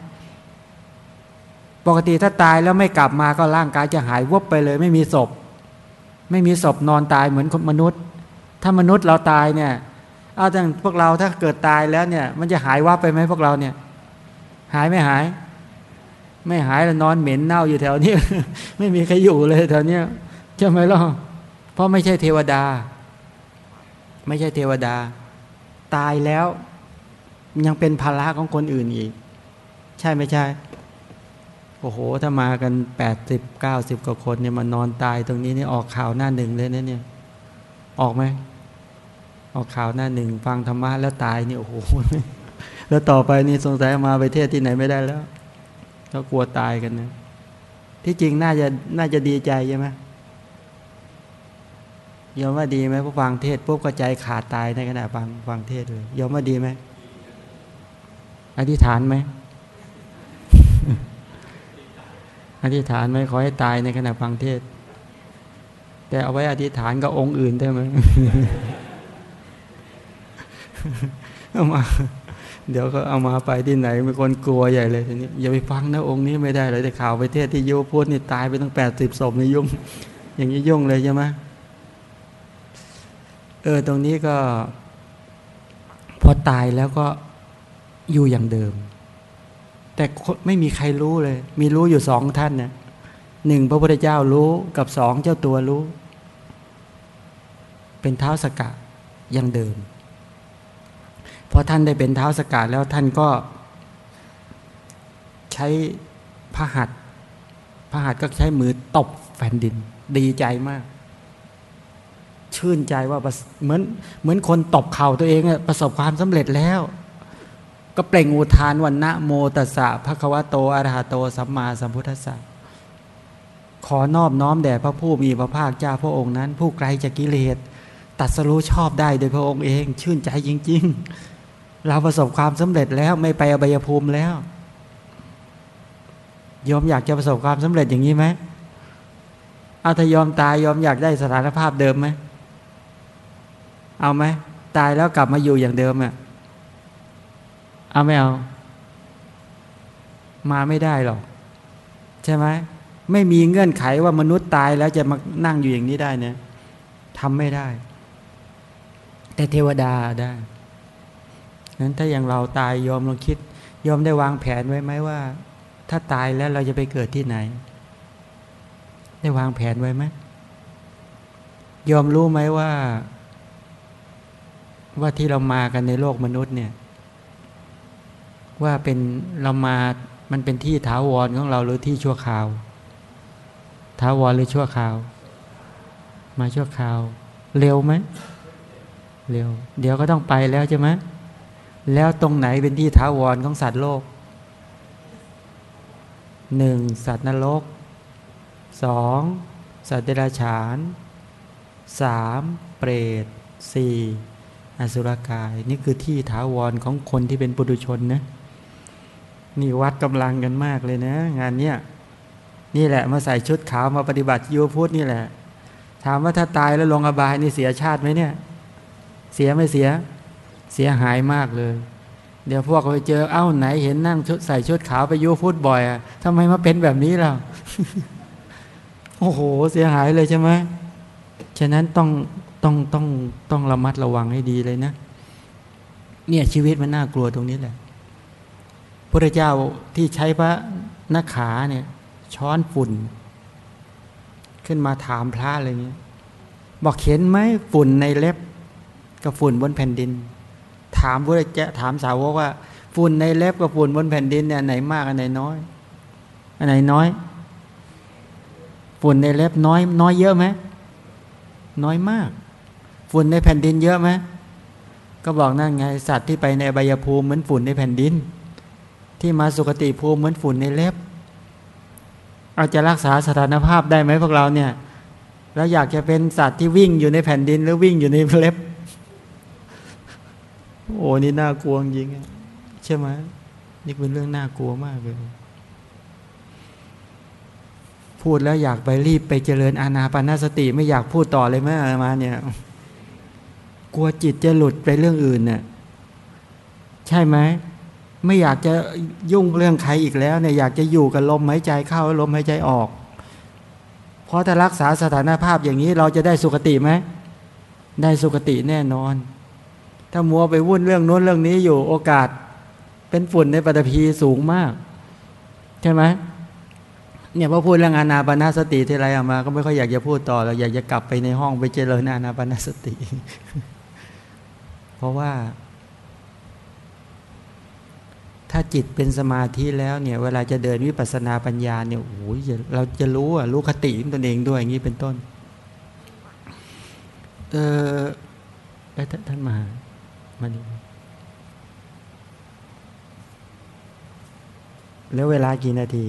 ปกติถ้าตายแล้วไม่กลับมาก็ร่างกายจะหายวบไปเลย ไม่มีศพ ไม่มีศพนอนตายเหมือนมนุษย์ ถ้ามนุษย์เราตายเนี่ยเอาแต่พวกเราถ้าเกิดตายแล้วเนี่ย มันจะหายวับไปไหมพวกเราเนี่ย หายไม่หาย ไม่หายแล้วนอนเหม็นเน่าอยู่แถวนี้ ไม่มีใครอยู่เลยแถวนี้ใช่ไหมล่ะเพราะไม่ใช่เทวดา ไม่ใช่เทวดา ตายแล้วยังเป็นภาระของคนอื่นอีก ใช่ไม่ใช่ โอ้โห ถ้ามากันแปดสิบเก้าสิบกว่าคนเนี่ยมานอนตายตรงนี้นี่ออกข่าวหน้าหนึ่งเลยนะเนี่ย ออกไหม ออกข่าวหน้าหนึ่ง ฟังธรรมะแล้วตายเนี่ยโอ้โห แล้วต่อไปนี่สงสัยมาไปเทศที่ไหนไม่ได้แล้วก็กลัวตายกันนะที่จริงน่าจะน่าจะดีใจใช่ไหม ยอมว่าดีไหมพอฟังเทศปุ๊บก็ใจขาดตายในขณะฟังฟังเทศเลยยอมว่าดีไหมอธิษฐานไหมอธิษฐานไหมขอให้ตายในขณะฟังเทศ แต่เอาไว้อธิษฐานกับองค์อื่นได้ไหมเอามา เดี๋ยวก็เอามาไปที่ไหนมีคนกลัวใหญ่เลยทีนี้อย่าไปฟังนะองค์นี้ไม่ได้เลยแต่ข่าวไปเทศที่โยพูดนี่ตายไปตั้งแปดสิบศพในยุ่ง อย่างนี้ยุ่งเลยใช่ไหม เออตรงนี้ก็พอตายแล้วก็อยู่อย่างเดิม แต่ไม่มีใครรู้เลย มีรู้อยู่สองท่านเนี่ยหนึ่งพระพุทธเจ้ารู้กับสองเจ้าตัวรู้ เป็นเท้าสกัดยังเดิมพอท่านได้เป็นเท้าสกัดแล้วท่านก็ ใช้พระหัตพระหัตก็ใช้มือตบแผ่นดิน ดีใจมาก ชื่นใจว่าเหมือนเหมือนคนตบเข่าตัวเองประสบความสำเร็จแล้ว ก็เปล่งอุทานวันนะโมตัสสะภะควะโตอรหะโตสัมมาสัมพุทธัสสะขอนอบน้อมแด่พระผู้มีพระภาคเจ้าพระองค์นั้น ผู้ไกลจากกิเลสตัดสรู้ชอบได้โดยพระองค์เอง ชื่นใจจริง ๆ เราประสบความสำเร็จแล้วไม่ไปอบายภูมิแล้วยอมอยากจะประสบความสำเร็จอย่างนี้ไหมเอาถ้ายอมตายยอมอยากได้สถานภาพเดิมไหม เอาไหมตายแล้วกลับมาอยู่อย่างเดิมอะเอาไม่เอา มาไม่ได้หรอก ใช่ไหมไม่มีเงื่อนไขว่ามนุษย์ตายแล้วจะมานั่งอยู่อย่างนี้ได้เนี่ยทำไม่ได้ แต่เทวดาได้นั้นถ้าอย่างเราตายยอมลองคิดยอมได้วางแผนไว้ไหมว่า ถ้าตายแล้วเราจะไปเกิดที่ไหน ได้วางแผนไว้ไหมยอมรู้ไหมว่า ว่าที่เรามากันในโลกมนุษย์เนี่ย ว่าเป็นเรามามันเป็นที่ถาวรของเราหรือที่ชั่วคราวท้าวรหรือชั่วคราว มาชั่วคราว เร็วไหมเร็ว เดี๋ยวก็ต้องไปแล้วใช่ไหมแล้วตรงไหนเป็นที่ท้าวรของสัตว์โลกหนึ่งสัตว์นรกสองสัตว์เดรัจฉานสามเปรตสี่ อสุรกาย นี่คือที่ถาวรของคนที่เป็นปุถุชนนะนี่วัดกำลังกันมากเลยนะ งานเนี้ยนี่แหละมาใส่ชุดขาวมาปฏิบัติยูพุทธนี่แหละ ถามว่าถ้าตายแล้วลงอบายนี่เสียชาติไหมเนี่ย เสียไม่เสีย เสียหายมากเลย เดี๋ยวพวกไปเจอเอ้าไหนเห็นนั่งชุดใส่ชุดขาวไปยูพุทธบ่อยอะทำไมมาเป็นแบบนี้ล่ะโอ้โห เสียหายเลยใช่ไหมฉะนั้นต้อง ต้องต้องต้องระมัดระวังให้ดีเลยนะ เนี่ยชีวิตมันน่ากลัวตรงนี้แหละพระเจ้าที่ใช้พระนักขาเนี่ย ช้อนฝุ่น ขึ้นมาถามพระอะไรเงี้ยบอกเห็นไหมฝุ่นในเล็บกับฝุ่นบนแผ่นดิน ถามพระเจ้าถามสาวกว่า ฝุ่นในเล็บกับฝุ่นบนแผ่นดินเนี่ยไหนมากอันไหนน้อยอันไหนน้อย ฝุ่นในเล็บน้อย น้อยเยอะไหมน้อยมาก ฝุ่นในแผ่นดินเยอะไหมก็บอกนั่นไง สัตว์ที่ไปในใบยภูมิเหมือนฝุ่นในแผ่นดิน ที่มาสุคติภูมิเหมือนฝุ่นในเล็บเอาจะรักษาสถานภาพได้ไหมพวกเราเนี่ย แล้วอยากจะเป็นสัตว์ที่วิ่งอยู่ในแผ่นดิน หรือวิ่งอยู่ในเล็บ โอ้นี่น่ากลัวจริงใช่ไหมนี่เป็นเรื่องน่ากลัวมากเลยพูดแล้วอยากไปรีบไปเจริญอาณาปณสติไม่อยากพูดต่อเลยแม่มาเนี่ย กลัวจิตจะหลุดไปเรื่องอื่นเนี่ยใช่ไหมไม่อยากจะยุ่งเรื่องใครอีกแล้วเนี่ยอยากจะอยู่กับลมหายใจเข้าลมหายใจออก เพราะถ้ารักษาสถานภาพอย่างนี้เราจะได้สุขติไหมได้สุขติแน่นอน ถ้ามัวไปวุ่นเรื่องโน้นเรื่องนี้อยู่โอกาส เป็นฝุ่นในปฐพีสูงมาก ใช่ไหมเนี่ยพอพูดเรื่องอานาปนาสติทีไรออกมา ก็ไม่ค่อยอยากจะพูดต่อเราอยากจะกลับไปในห้องไปเจริญอานาปนาสติ เพราะว่า ถ้าจิตเป็นสมาธิแล้วเนี่ย เวลาจะเดินวิปัสสนาปัญญาเนี่ยโอ้ยเราจะรู้อะรู้คติตนเองด้วยอย่างนี้เป็นต้น เออท่านมามาดูแล้วเวลากี่นาที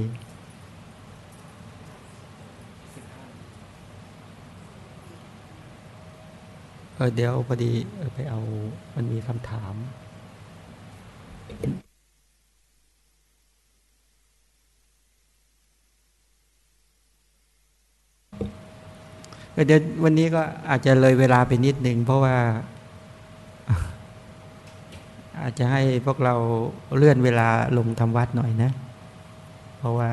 เออเดี๋ยวพอดีไปเอา มันมีคำถามเดี๋ยววันนี้ก็อาจจะเลยเวลาไปนิดหนึ่งเพราะว่า อาจจะให้พวกเราเลื่อนเวลาลงทำวัดหน่อยนะ เพราะว่า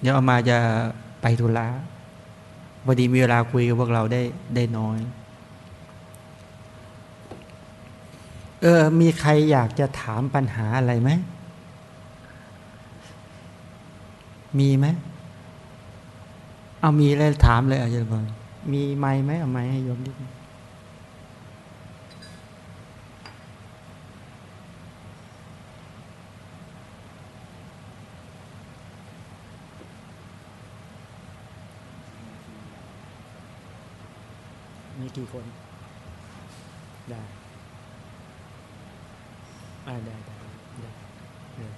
เดี๋ยวเอามาจะไปธุระ พอดีมีเวลาคุยกับพวกเราได้ได้น้อย เออ มีใครอยากจะถามปัญหาอะไรไหม มีไหม เอามีเลยถามเลยอาจารย์มีไม้ไหมเอาไม้ให้โยมดิ กี่คน ได้ได้ได้ได้ได้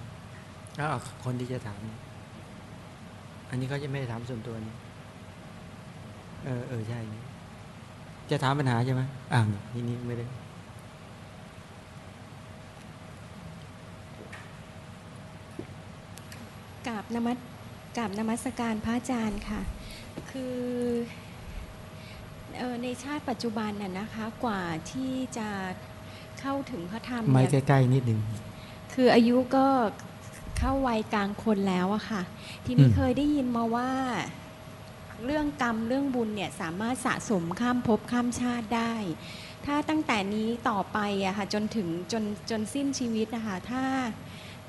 แล้วคนที่จะถาม อันนี้เขาจะไม่ได้ถามส่วนตัวนี่เออเออใช่ จะถามปัญหาใช่ไหมอ่านี่นี่ไม่ได้กราบนมัสกราบนมัสการพระอาจารย์ค่ะ คือ ในชาติปัจจุบันน่ะนะคะกว่าที่จะเข้าถึงพระธรรมไม่ใกล้ๆนิดหนึ่งคืออายุก็เข้าวัยกลางคนแล้วอะค่ะ ทีนี้เคยได้ยินมาว่าเรื่องกรรมเรื่องบุญเนี่ยสามารถสะสมข้ามภพข้ามชาติได้ ถ้าตั้งแต่นี้ต่อไปอะค่ะจนถึงจนจนสิ้นชีวิตนะคะถ้า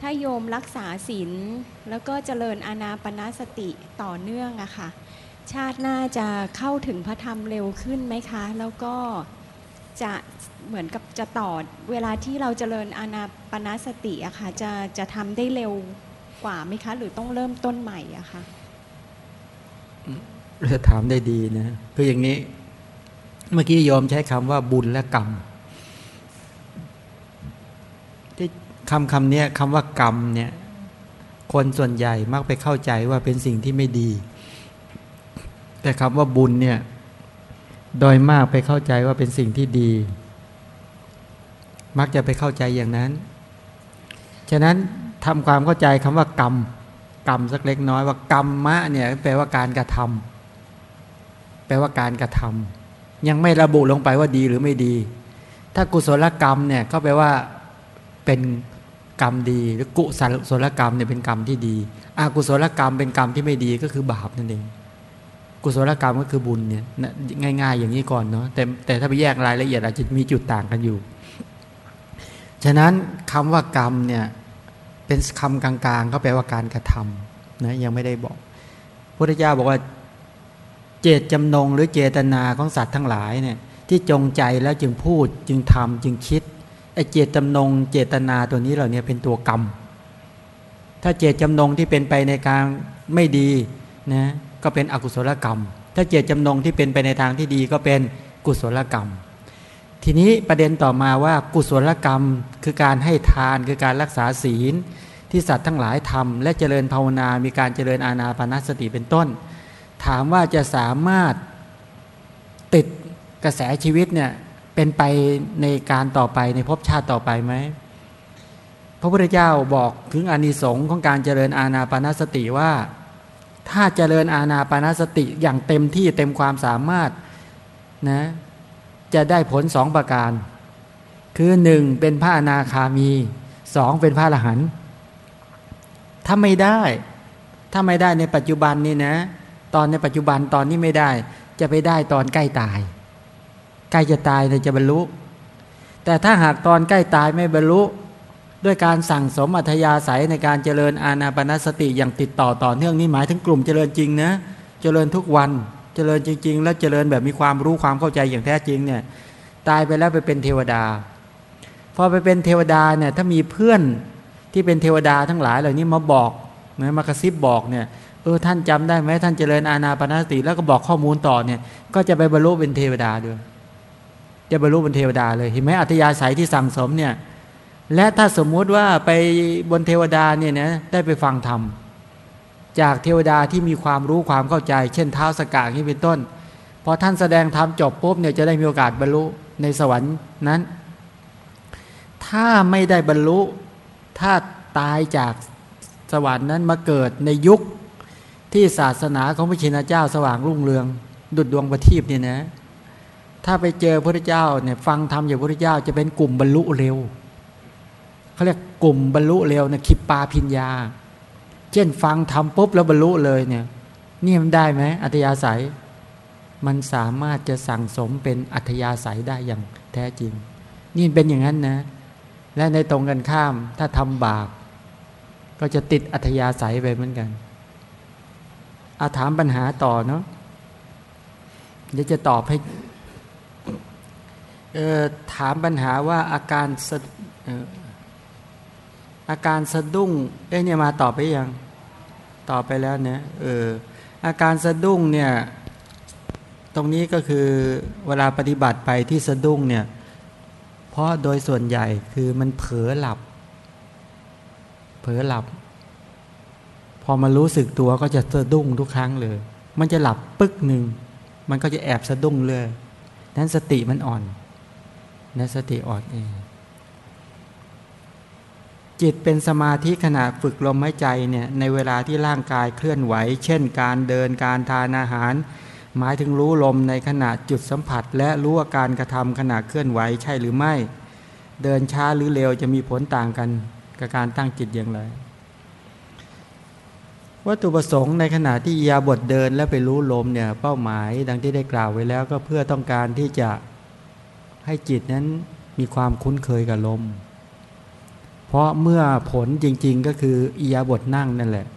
ถ้าโยมรักษาศีลแล้วก็เจริญอานาปนาสติต่อเนื่องอะค่ะ ชาติหน้าจะเข้าถึงพระธรรมเร็วขึ้นไหมคะ แล้วก็จะเหมือนกับจะต่อเวลาที่เราจเจริญอานาปนาสติอะค่ะจะจะทำได้เร็วกว่าไหมคะ หรือต้องเริ่มต้นใหม่อะคะเราถามได้ดีนะคืออย่างนี้ เมื่อกี้โยมใช้คำว่าบุญและกรรมที่คำคำนี้คำว่ากรรมเนี่ย คนส่วนใหญ่มักไปเข้าใจว่าเป็นสิ่งที่ไม่ดี แต่คำว่าบุญเนี่ย โดยมากไปเข้าใจว่าเป็นสิ่งที่ดี มักจะไปเข้าใจอย่างนั้น ฉะนั้นทำความเข้าใจคำว่ากรรม กรรมสักเล็กน้อยว่ากรรมมะเนี่ยแปลว่าการกระทำแปลว่าการกระทำยังไม่ระบุลงไปว่าดีหรือไม่ดี ถ้ากุศลกรรมเนี่ยก็แปลว่าเป็นกรรมดี หรือกุศลกรรมเนี่ยเป็นกรรมที่ดีอากุศลกรรมเป็นกรรมที่ไม่ดีก็คือบาปนั่นเอง กุศลกรรมก็คือบุญเนี่ยง่าย ๆ อย่างนี้ก่อนเนาะแต่แต่ถ้าไปแยกรายละเอียดอาจจะมีจุดต่างกันอยู่ ฉะนั้นคำว่ากรรมเนี่ยเป็นคำกลางๆก็แปลว่าการกระทำนะยังไม่ได้บอกพระพุทธเจ้าบอกว่าเจตจำนงหรือเจตนาของสัตว์ทั้งหลายเนี่ยที่จงใจแล้วจึงพูดจึงทำจึงคิดไอ้เจตจำนง เจตนาตัวนี้เหล่านี้เป็นตัวกรรม ถ้าเจตจำนงที่เป็นไปในการไม่ดีนะ ก็เป็นอกุศลกรรม ถ้าเจตจำนงที่เป็นไปในทางที่ดีก็เป็นกุศลกรรม ทีนี้ประเด็นต่อมาว่ากุศลกรรมคือการให้ทานคือการรักษาศีล ที่สัตว์ทั้งหลายทำและเจริญภาวนา มีการเจริญอาณาปณสติเป็นต้น ถามว่าจะสามารถติดกระแสชีวิตเนี่ยเป็นไปในการต่อไปในภพชาติต่อไปไหมพระพุทธเจ้าบอกถึงอานิสงส์ของการเจริญอาณาปณสติว่า ถ้าเจริญอาณาปณสติอย่างเต็มที่เต็มความสามารถนะจะได้ผลสองประการ คือหนึ่งเป็นพระอนาคามีสองเป็นพระอรหันต์ถ้าไม่ได้ ถ้าไม่ได้ในปัจจุบันนี่นะ ตอนในปัจจุบันตอนนี้ไม่ได้ จะไปได้ตอนใกล้ตาย ใกล้จะตายเนี่ยจะบรรลุ แต่ถ้าหากตอนใกล้ตายไม่บรรลุ ด้วยการสั่งสมอัธยาศัยในการเจริญอาณาปณสติอย่างติดต่อต่อเนื่องนี่หมายถึงกลุ่มเจริญจริงนะเจริญทุกวันเจริญจริง ๆ แล้วเจริญแบบมีความรู้ความเข้าใจอย่างแท้จริงเนี่ยตายไปแล้วไปเป็นเทวดา พอไปเป็นเทวดาเนี่ยถ้ามีเพื่อนที่เป็นเทวดาทั้งหลายเหล่านี้มาบอกนะมากระซิบบอกเนี่ยเออท่านจำได้ไหมท่านเจริญอาณาปณสติ แล้วก็บอกข้อมูลต่อเนี่ยก็จะไปบรรลุเป็นเทวดาด้วยจะบรรลุเป็นเทวดาเลยเห็นไหมอัธยาศัยที่สั่งสมเนี่ย และถ้าสมมุติว่าไปบนเทวดาเนี่ยนะได้ไปฟังธรรม จากเทวดาที่มีความรู้ความเข้าใจ เช่นเท้าสกาที่เป็นต้นพอท่านแสดงธรรมจบปุ๊บเนี่ยจะได้มีโอกาสบรรลุในสวรรค์นั้น ถ้าไม่ได้บรรลุถ้าตายจากสวรรค์นั้นมาเกิดในยุคที่ศาสนาของพระชินเจ้าสว่างรุ่งเรือง ดุดดวงประทีปเนี่ยนะ ถ้าไปเจอพระเจ้าเนี่ยฟังธรรมจากพระเจ้าจะเป็นกลุ่มบรรลุเร็ว เขาเรียกกลุ่มบรรลุเร็วนะคิปปาพิญญา เช่นฟังธรรมปุ๊บแล้วบรรลุเลยเนี่ย นี่มันได้ไหมอัธยาศัย มันสามารถจะสั่งสมเป็นอัธยาศัยได้อย่างแท้จริง นี่เป็นอย่างนั้นนะ และในตรงกันข้ามถ้าทำบาปก็จะติดอัธยาศัยไปเหมือนกัน อาถามปัญหาต่อเนาะเดี๋ยวจะตอบให้ถามปัญหาว่าอาการ อาการสะดุ้งเอ้เนี่ยมาตอบไปยังตอบไปแล้วเนี่ยเอออาการสะดุ้งเนี่ยตรงนี้ก็คือเวลาปฏิบัติไปที่สะดุ้งเนี่ยเพราะโดยส่วนใหญ่คือมันเผลอหลับ เผลอหลับ พอมารู้สึกตัวก็จะสะดุ้งทุกครั้งเลย มันจะหลับปึ๊กหนึ่งมันก็จะแอบสะดุ้งเลยนั้นสติมันอ่อนนั้นสติอ่อนเอง จิตเป็นสมาธิขณะฝึกลมหายใจเนี่ยในเวลาที่ร่างกายเคลื่อนไหว เช่น การเดินการทานอาหาร หมายถึงรู้ลมในขณะจุดสัมผัส และรู้อาการกระทำขณะเคลื่อนไหวใช่หรือไม่ เดินช้าหรือเร็วจะมีผลต่างกันกับการตั้งจิตอย่างไร วัตถุประสงค์ในขณะที่ยาบทเดินและไปรู้ลมเนี่ยเป้าหมายดังที่ได้กล่าวไว้แล้วก็เพื่อต้องการที่จะให้จิตนั้นมีความคุ้นเคยกับลม เพราะเมื่อผลจริง ๆ ก็คืออียาบทนั่งนั่นแหละ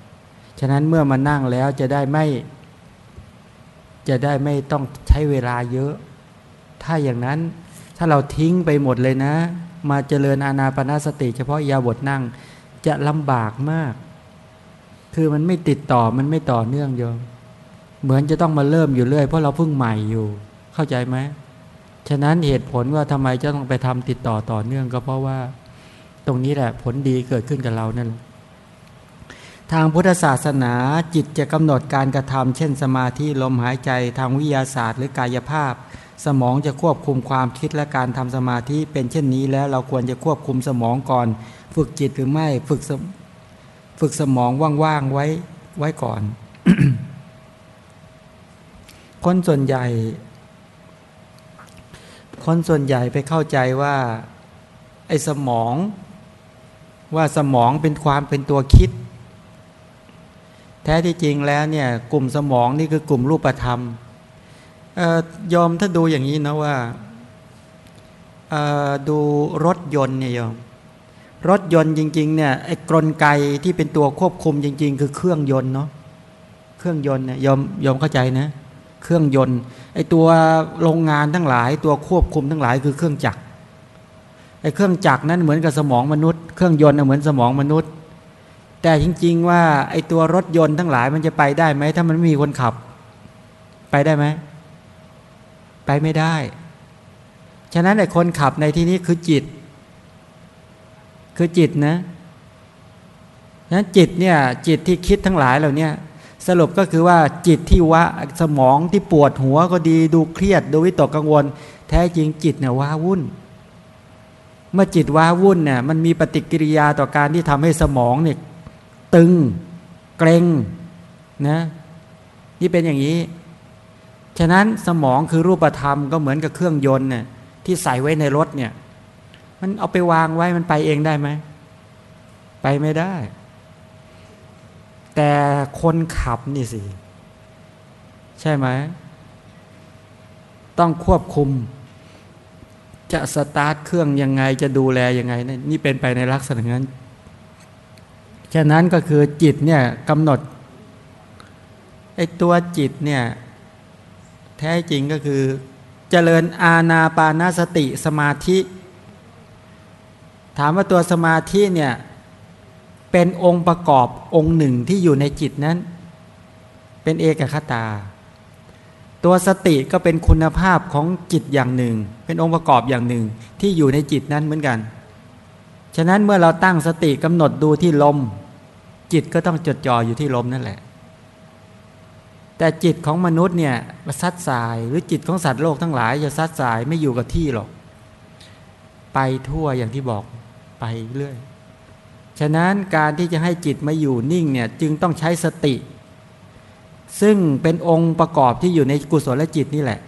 ฉะนั้นเมื่อมานั่งแล้วจะได้ไม่ จะได้ไม่ต้องใช้เวลาเยอะ ถ้าอย่างนั้นถ้าเราทิ้งไปหมดเลยนะ มาเจริญอาณาปณสติ เฉพาะยาบทนั่งจะลำบากมาก คือมันไม่ติดต่อมันไม่ต่อเนื่องโยมเหมือนจะต้องมาเริ่มอยู่เรื่อยเพราะเราเพิ่งใหม่อยู่ เข้าใจไหมฉะนั้นเหตุผลว่าทำไมจะต้องไปทำติดต่อต่อเนื่องก็เพราะว่า ตรงนี้แหละผลดีเกิดขึ้นกับเรานั่นทางพุทธศาสนาจิตจะกำหนดการกระทำเช่น สมาธิลมหายใจทางวิทยาศาสตร์ หรือกายภาพ สมองจะควบคุมความคิดและการทำสมาธิเป็นเช่นนี้แล้วเราควรจะควบคุมสมองก่อน ฝึกจิตหรือไม่ฝึกฝึกสมองว่างๆไว้ไว้ก่อน คนส่วนใหญ่ คนส่วนใหญ่ไปเข้าใจว่า ไอ้สมอง ว่าสมองเป็นความเป็นตัวคิด แท้ที่จริงแล้วเนี่ยกลุ่มสมองนี่คือกลุ่มรูปธรรมยอมถ้าดูอย่างนี้นะว่าดูรถยนต์เนี่ยยอมรถยนต์จริงๆเนี่ยไอ้กลไกที่เป็นตัวควบคุมจริง ๆ คือเครื่องยนต์เนาะเครื่องยนต์เนี่ยยอมยอมเข้าใจนะ เครื่องยนต์ไอ้ตัวโรงงานทั้งหลาย ตัวควบคุมทั้งหลายคือเครื่องจักร ไอ้เครื่องจักรนั้นเหมือนกับสมองมนุษย์ เครื่องยนต์เหมือนสมองมนุษย์ แต่จริง ๆ ว่าไอ้ตัวรถยนต์ทั้งหลายมันจะไปได้ไหมถ้ามันไม่มีคนขับ ไปได้ไหม ไปไม่ได้ ฉะนั้นไอ้คนขับในที่นี้คือจิต คือจิตนะนั้นจิตเนี่ยจิตที่คิดทั้งหลายเหล่านี้สรุปก็คือว่าจิตที่วะสมองที่ปวดหัวก็ดีดูเครียดดูวิตกกังวล แท้จริงจิตเนี่ยว้าวุ่น เมื่อจิตว้าวุ่นเนี่ยมันมีปฏิกิริยาต่อการที่ทำให้สมองเนี่ยตึง เกร็งนะนี่เป็นอย่างนี้ ฉะนั้นสมองคือรูปธรรมก็เหมือนกับเครื่องยนต์เนี่ยที่ใส่ไว้ในรถเนี่ย มันเอาไปวางไว้มันไปเองได้ไหม ไปไม่ได้ แต่คนขับนี่สิ ใช่ไหม ต้องควบคุม จะสตาร์ทเครื่องยังไงจะดูแลยังไง นี่เป็นไปในลักษณะนั้นฉะนั้นก็คือจิตเนี่ยกำหนดไอ้ตัวจิตเนี่ยแท้จริงก็คือจเจริญอาณาปานาสติสมาธิ ถามว่าตัวสมาธิเนี่ยเป็นองค์ประกอบองค์หนึ่งที่อยู่ในจิตนั้น เป็นเอกคตา ตัวสติก็เป็นคุณภาพของจิตอย่างหนึ่ง เป็นองค์ประกอบอย่างหนึ่งที่อยู่ในจิตนั้นเหมือนกัน ฉะนั้นเมื่อเราตั้งสติกำหนดดูที่ลม จิตก็ต้องจดจ่ออยู่ที่ลมนั่นแหละ แต่จิตของมนุษย์เนี่ยซัดสายหรือจิตของสัตว์โลกทั้งหลายจะซัดสายไม่อยู่กับที่หรอก ไปทั่วอย่างที่บอกไปเรื่อย ฉะนั้นการที่จะให้จิตมาอยู่นิ่งเนี่ยจึงต้องใช้สติ ซึ่งเป็นองค์ประกอบที่อยู่ในกุศลจิตนี่แหละ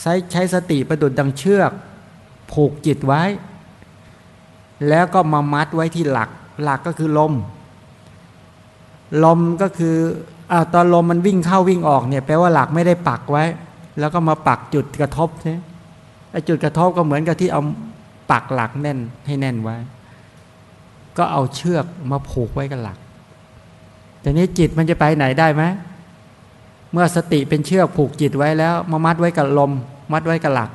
ใช้ใช้สติประดุดดังเชือก ผูกจิตไว้ แล้วก็มามัดไว้ที่หลัก หลักก็คือลม ลมก็คืออตอนลมมันวิ่งเข้าวิ่งออกเนี่ยแปลว่าหลักไม่ได้ปักไว้ แล้วก็มาปักจุดกระทบเนี่ไอจุดกระทบก็เหมือนกับที่เอาปักหลักแน่นให้แน่นไว้ ก็เอาเชือกมาผูกไว้กับหลักแต่นี้จิตมันจะไปไหนได้ไหม เมื่อสติเป็นเชือกผูกจิตไว้แล้ว มามัดไว้กับลม มัดไว้กับหลัก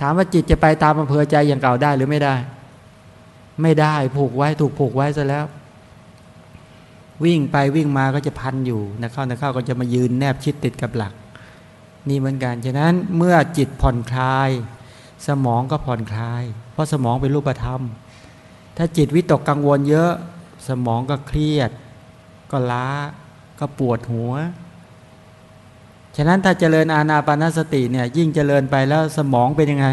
ถามว่าจิตจะไปตามอำเภอใจอย่างเก่าได้หรือไม่ได้ ไม่ได้ผูกไว้ถูกผูกไว้ซะแล้ว วิ่งไปวิ่งมาก็จะพันอยู่นะเข้านะเข้าก็จะมายืนแนบชิดติดกับหลัก นี่เหมือนกันฉะนั้นเมื่อจิตผ่อนคลาย สมองก็ผ่อนคลาย เพราะสมองเป็นรูปธรรม ถ้าจิตวิตกกังวลเยอะ สมองก็เครียด ก็ล้าก็ปวดหัว ฉะนั้นถ้าเจริญอาณาปานสติเนี่ยยิ่งเจริญไปแล้วสมองเป็นยังไง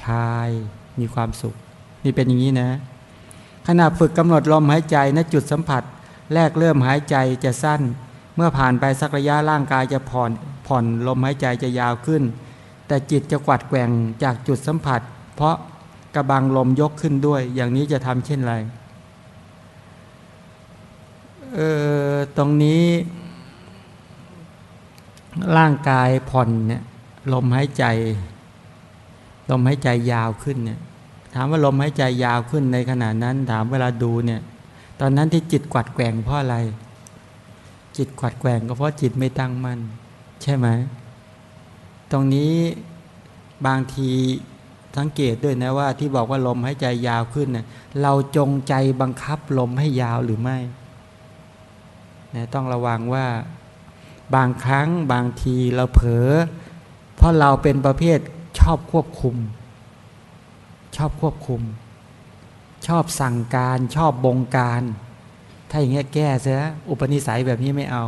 คลายมีความสุข นี่เป็นอย่างนี้นะ ขณะฝึกกำหนดลมหายใจณจุดสัมผัส แรกเริ่มหายใจจะสั้น เมื่อผ่านไปสักระยะร่างกายจะผ่อนผ่อนลมหายใจจะยาวขึ้น แต่จิตจะกวัดแกว่งจากจุดสัมผัส เพราะกระบังลมยกขึ้นด้วย อย่างนี้จะทำเช่นไรเออตรงนี้ ร่างกายผ่อนเนี่ยลมหายใจ ลมหายใจยาวขึ้นเนี่ยถามว่าลมหายใจยาวขึ้นในขณะนั้น ถามเวลาดูเนี่ย ตอนนั้นที่จิตกวัดแกว่งเพราะอะไร จิตกวัดแกว่งก็เพราะจิตไม่ตั้งมั่นใช่ไหมตรงนี้บางทีสังเกตด้วยนะว่าที่บอกว่าลมหายใจยาวขึ้นเนะ่ยเราจงใจบังคับลมให้ยาวหรือไม่นะต้องระวังว่า บางครั้งบางทีเราเผลอเพราะเราเป็นประเภทชอบควบคุม ชอบควบคุม ชอบสั่งการชอบบงการ ถ้าอย่างเงี้ยแก้เสียอุปนิสัยแบบนี้ไม่เอา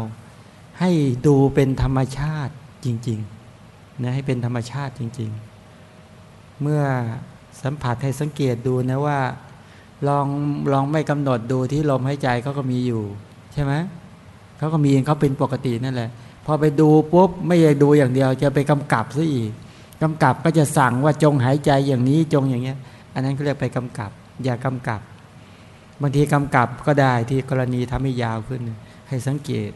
ให้ดูเป็นธรรมชาติจริงๆนะให้เป็นธรรมชาติจริง ๆ เมื่อสัมผัสให้สังเกตดูนะว่าลองลองไม่กำหนดดูที่ลมหายใจเขาก็มีอยู่ ใช่ไหม เขาก็มีเขาเป็นปกตินั่นแหละ พอไปดูปุ๊บไม่ใช่ดูอย่างเดียว จะไปกำกับซะอีกกำกับก็จะสั่งว่าจงหายใจอย่างนี้จงอย่างเงี้ย อันนั้นเขาเรียกไปกำกับ อย่ากำกับบางทีกำกับก็ได้ที่กรณีทำให้ยาวขึ้น ให้สังเกต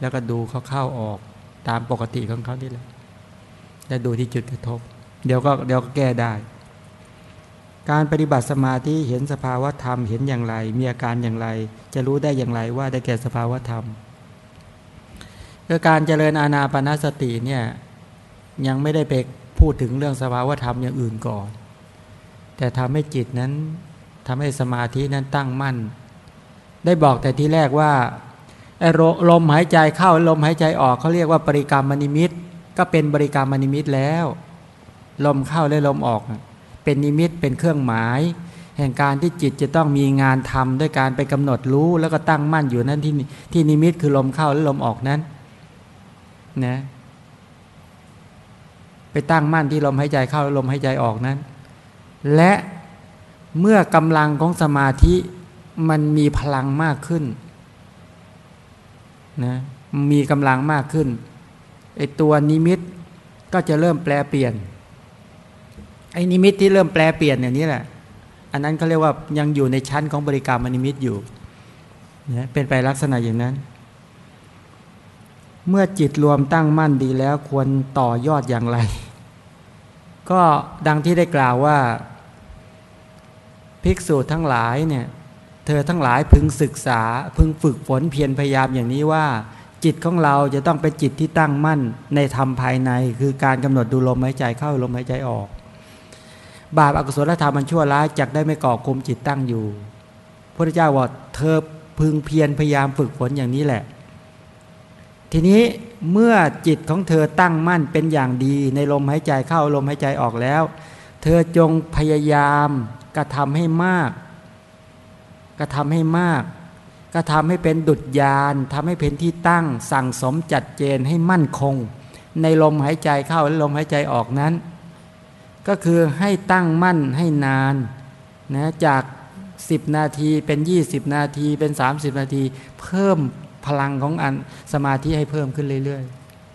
แล้วก็ดูเขาเข้าออกตามปกติของเขาที่แหละแล้วดูที่จุดกระทบ เดี๋ยวก็เดี๋ยวก็แก้ได้ การปฏิบัติสมาธิเห็นสภาวะธรรมเห็นอย่างไร มีอาการอย่างไร จะรู้ได้อย่างไรว่าได้แก่สภาวะธรรมคือการเจริญอาณาปณสติเนี่ยยังไม่ได้ไปพูดถึงเรื่องสภาวะธรรมอย่างอื่นก่อน แต่ทำให้จิตนั้นทำให้สมาธินั้นตั้งมั่น ได้บอกแต่ที่แรกว่าลมหายใจเข้าลมหายใจออกเขาเรียกว่าปริกรรมมณิมิตก็เป็นบริกรรมมณิมิตแล้ว ลมเข้าและลมออก เป็นนิมิตเป็นเครื่องหมาย แห่งการที่จิตจะต้องมีงานทำด้วยการไปกำหนดรู้แล้วก็ตั้งมั่นอยู่นั้นที่ที่นิมิตคือลมเข้าและลมออกนั้นนะไปตั้งมั่นที่ลมหายใจเข้าลมหายใจออกนั้น และเมื่อกำลังของสมาธิมันมีพลังมากขึ้นนะมีกำลังมากขึ้นไอตัวนิมิตก็จะเริ่มแปลเปลี่ยน ไอ้นิมิตที่เริ่มแปลเปลี่ยนอย่างนี้แหละ อันนั้นเขาเรียกว่ายังอยู่ในชั้นของบริกรรมนิมิตอยู่นะเป็นไปลักษณะอย่างนั้น เมื่อจิตรวมตั้งมั่นดีแล้วควรต่อยอดอย่างไร ก็ดังที่ได้กล่าวว่า ภิกษุทั้งหลายเนี่ยเธอทั้งหลายพึงศึกษา พึงฝึกฝนเพียรพยายามอย่างนี้ว่า จิตของเราจะต้องเป็นจิตที่ตั้งมั่นในธรรมภายใน คือการกำหนดดูลมหายใจเข้าลมหายใจออก บาปอากุศลธรรมมันชั่วร้ายจักได้ไม่ก่อคุมจิตตั้งอยู่พระเจ้าบอกเธอพึงเพียรพยายามฝึกฝนอย่างนี้แหละ ทีนี้เมื่อจิตของเธอตั้งมั่นเป็นอย่างดีในลมหายใจเข้าลมหายใจออกแล้ว เธอจงพยายามกระทำให้มาก กระทำให้มาก กระทำให้เป็นดุจยานทำให้เป็นที่ตั้ง สั่งสมจัดเจนให้มั่นคง ในลมหายใจเข้าและลมหายใจออกนั้น ก็คือให้ตั้งมั่นให้นานนะจาก 10 นาทีเป็น 20 นาทีเป็น 30 นาที เพิ่มพลังของอันสมาธิให้เพิ่มขึ้นเรื่อย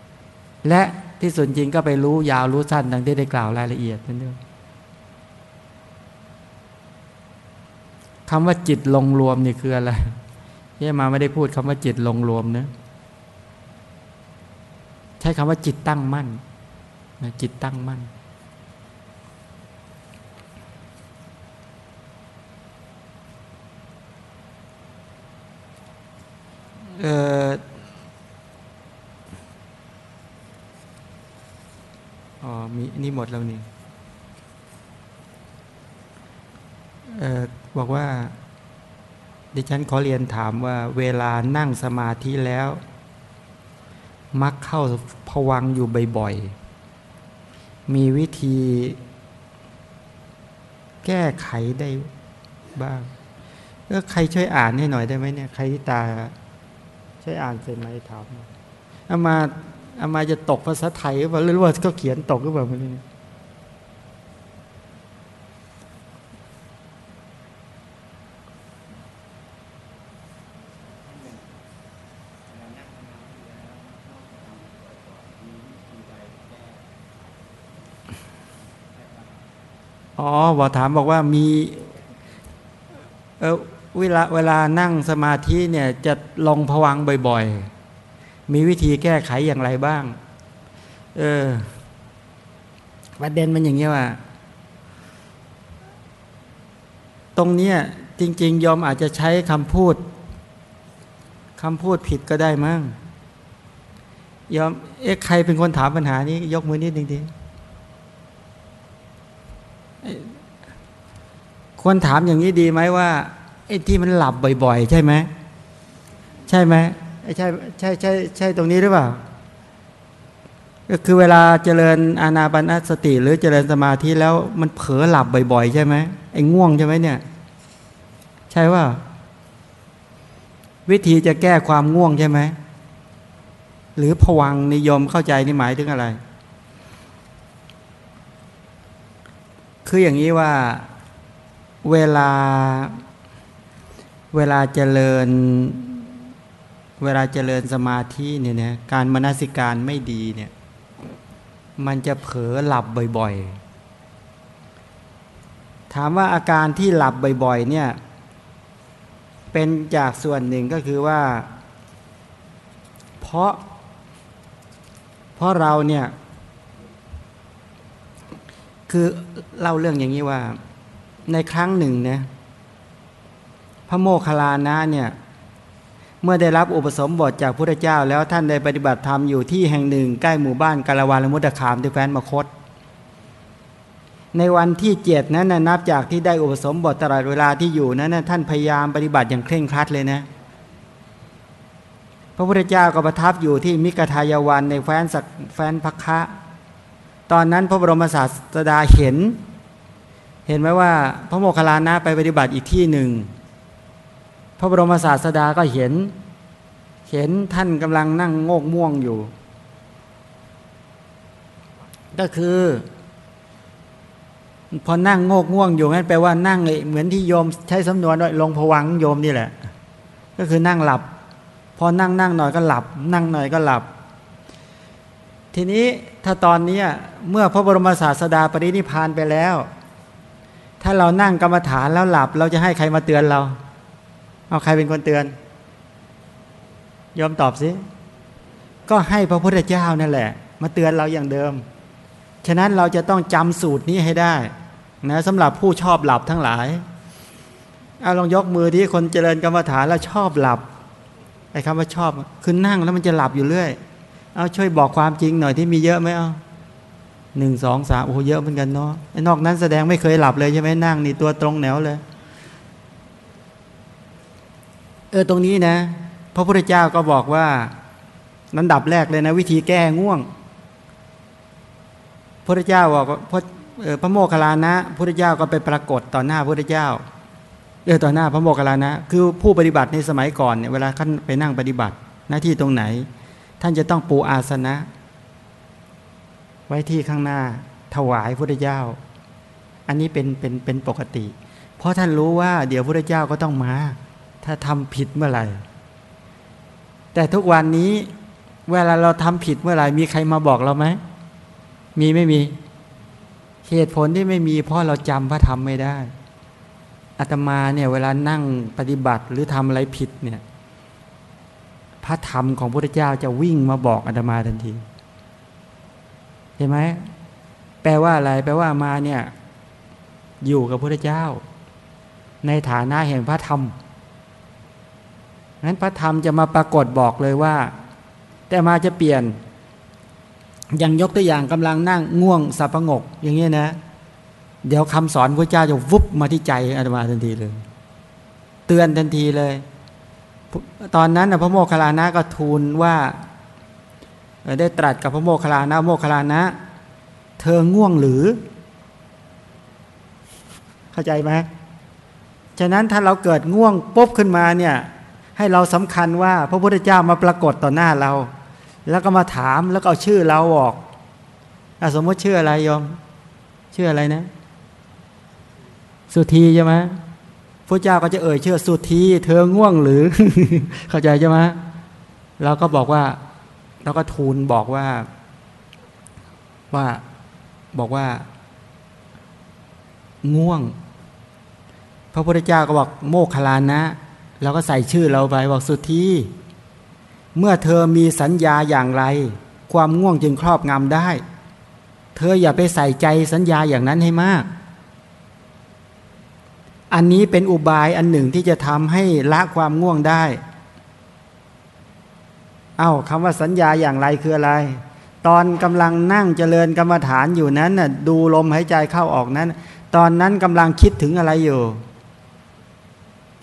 ๆ และที่สุดจริงก็ไปรู้ยาวรู้สั้นดังที่ได้กล่าวรายละเอียดนั่นเองคำว่าจิตลงรวมนี่คืออะไรที่มาไม่ได้พูดคำว่าจิตลงรวมนะใช้คำว่าจิตตั้งมั่นนะจิตตั้งมั่น อออ๋อมีนี่หมดแล้วนี่เออบอกว่า ดิฉันขอเรียนถามว่า เวลานั่งสมาธิแล้ว มักเข้าผวังอยู่บ่อยๆ มีวิธีแก้ไขได้บ้าง ก็ใครช่วยอ่านให้หน่อยได้ไหมเนี่ย ใครที่ตา ใช่อ่านเสร็จไหมถามอามาอามาจะตกภาษาไทยหรือเปล่าหรือว่าก็เขียนตกหรือเปล่าไม่รู้อ๋อบอกถามบอกว่ามี เออ เวลาเวลานั่งสมาธิเนี่ยจะลองผวังบ่อยๆ มีวิธีแก้ไขอย่างไรบ้าง เออประเด็นมันอย่างนี้ว่า ตรงเนี้ยจริง ๆ ยอมอาจจะใช้คำพูดคำพูดผิดก็ได้มั้งยอมเอ๊ะใครเป็นคนถามปัญหานี้ ยกมือนิดนึงดีควรถามอย่างนี้ดีไหมว่า ไอ้ที่มันหลับบ่อย ๆ ใช่ไหมใช่ไหมใช่ใช่ใช่ใช่ตรงนี้หรือเปล่า ก็คือเวลาเจริญอานาปานสติ หรือเจริญสมาธิแล้วมันเผลอหลับบ่อย ๆ ใช่ไหมไอ้ง่วงใช่ไหมเนี่ย ใช่ว่า วิธีจะแก้ความง่วงใช่ไหมหรือผวังนิยมเข้าใจนี่หมายถึงอะไร คืออย่างนี้ว่าเวลา เวลาเจริญเวลาเจริญสมาธิเนี่ยนะการมนสิการไม่ดีเนี่ยมันจะเผลอหลับบ่อยๆ ถามว่าอาการที่หลับบ่อยๆเนี่ยเป็นจากส่วนหนึ่งก็คือว่า เพราะ เพราะเราเนี่ย คือเล่าเรื่องอย่างนี้ว่า ในครั้งหนึ่งเนี่ย พระโมคคัลลานะเนี่ยเมื่อได้รับอุปสมบทจากพระเจ้า แล้วท่านได้ปฏิบัติธรรมอยู่ที่แห่งหนึ่ง ใกล้หมู่บ้านกาลวาลมุตตะขามที่แฟนมคต ในวันที่เจ็ดนั้นนับจากที่ได้อุปสมบทตลอดเวลาที่อยู่นั้นท่านพยายามปฏิบัติอย่างเคร่งครัดเลยนะพระพุทธเจ้าก็ประทับอยู่ที่มิกทายวันในแฟนสักแฟนพักคะ ตอนนั้นพระบรมศาสดาเห็น เห็นไหมว่าพระโมคคัลลานะไปปฏิบัติอีกที่หนึ่ง พระบรมศาสดาก็เห็น เห็นท่านกำลังนั่งโงกม่วงอยู่ ก็คือ พอนั่งโงกง่วงอยู่นั่นแปลว่านั่งเหมือนที่โยมใช้สำนวนลงผวังโยมนี่แหละ ก็คือนั่งหลับ พอนั่งนั่งหน่อยก็หลับ นั่งหน่อยก็หลับ ทีนี้ถ้าตอนนี้เมื่อพระบรมศาสดาปรินิพานไปแล้ว ถ้าเรานั่งกรรมฐานแล้วหลับ เราจะให้ใครมาเตือนเรา เอาใครเป็นคนเตือนยอมตอบสิก็ให้พระพุทธเจ้านั่นแหละ มาเตือนเราอย่างเดิม ฉะนั้นเราจะต้องจำสูตรนี้ให้ได้นะสำหรับผู้ชอบหลับทั้งหลายเอาลองยกมือที่คนเจริญกรรมฐานแล้วชอบหลับไอ้คำว่าชอบคือนั่งแล้วมันจะหลับอยู่เรื่อย เอาช่วยบอกความจริงหน่อยที่มีเยอะไหมเอาหนึ่งสองสามโอ้เยอะเหมือนกันเนาะไอ้นอกนั้นแสดงไม่เคยหลับเลยใช่ไหมนั่งนี่ตัวตรงแนวเลย เออตรงนี้นะ พระพุทธเจ้าก็บอกว่านั้นดับแรกเลยนะ วิธีแก้ง่วง พระพุทธเจ้าบอกพระพระโมคคัลลานะพระพุทธเจ้าก็ไปปรากฏต่อหน้าพระพุทธเจ้าเออต่อหน้าพระโมคคัลลานะ คือผู้ปฏิบัติในสมัยก่อนเนี่ยเวลาท่านไปนั่งปฏิบัติหน้าที่ตรงไหน ท่านจะต้องปูอาสนะ ไว้ที่ข้างหน้าถวายพระพุทธเจ้า อันนี้เป็นเป็นเป็นปกติ เพราะท่านรู้ว่าเดี๋ยวพระพุทธเจ้าก็ต้องมา ถ้าทำผิดเมื่อไหร่ แต่ทุกวันนี้เวลาเราทำผิดเมื่อไหร่ มีใครมาบอกเราไหม มีไม่มี เหตุผลที่ไม่มี เพราะเราจำพระธรรมไม่ได้อาตมาเนี่ยเวลานั่งปฏิบัติหรือทำอะไรผิดเนี่ย พระธรรมของพระเจ้าจะวิ่งมาบอกอาตมาทันทีเห็นไหมแปลว่าอะไรแปลว่ามาเนี่ย อยู่กับพระเจ้า ในฐานะแห่งพระธรรม นั้นพระธรรมจะมาปรากฏบอกเลยว่า แต่มาจะเปลี่ยน อย่างยกตัวอย่างกำลังนั่งง่วงสับประงก อย่างนี้นะ เดี๋ยวคำสอนพระเจ้าจะวุบมาที่ใจอาตมาทันทีเลย เตือนทันทีเลย ตอนนั้นพระโมคคัลลานะก็ทูลว่าได้ตรัสกับพระโมคคัลลานะโมคคัลลานะ เธอง่วงหรือ เข้าใจไหมฉะนั้นถ้าเราเกิดง่วงปุ๊บขึ้นมาเนี่ย ให้เราสำคัญว่าพระพุทธเจ้ามาปรากฏต่อหน้าเรา แล้วก็มาถามแล้วก็เอาชื่อเราออกอสมมติชื่ออะไรยอมชื่ออะไรนะ สุธีใช่ไหมพระเจ้าก็จะเอ่ยชื่อสุธีเธอง่วงหรือ เข้าใจใช่ไหมเราก็บอกว่าเราก็ทูลบอกว่า ว่าบอกว่า ง่วง พระพุทธเจ้าก็บอกโมคคลานะ เราก็ใส่ชื่อเราไปบอกสุธีเมื่อเธอมีสัญญาอย่างไร ความง่วงจึงครอบงำได้ เธออย่าไปใส่ใจสัญญาอย่างนั้นให้มาก อันนี้เป็นอุบายอันหนึ่งที่จะทำให้ละความง่วงได้ เอา้าคำว่าสัญญาอย่างไรคืออะไร ตอนกำลังนั่งเจริญกรรมฐานอยู่นั้นน่ะดูลมหายใจเข้าออกนั้น ตอนนั้นกำลังคิดถึงอะไรอยู่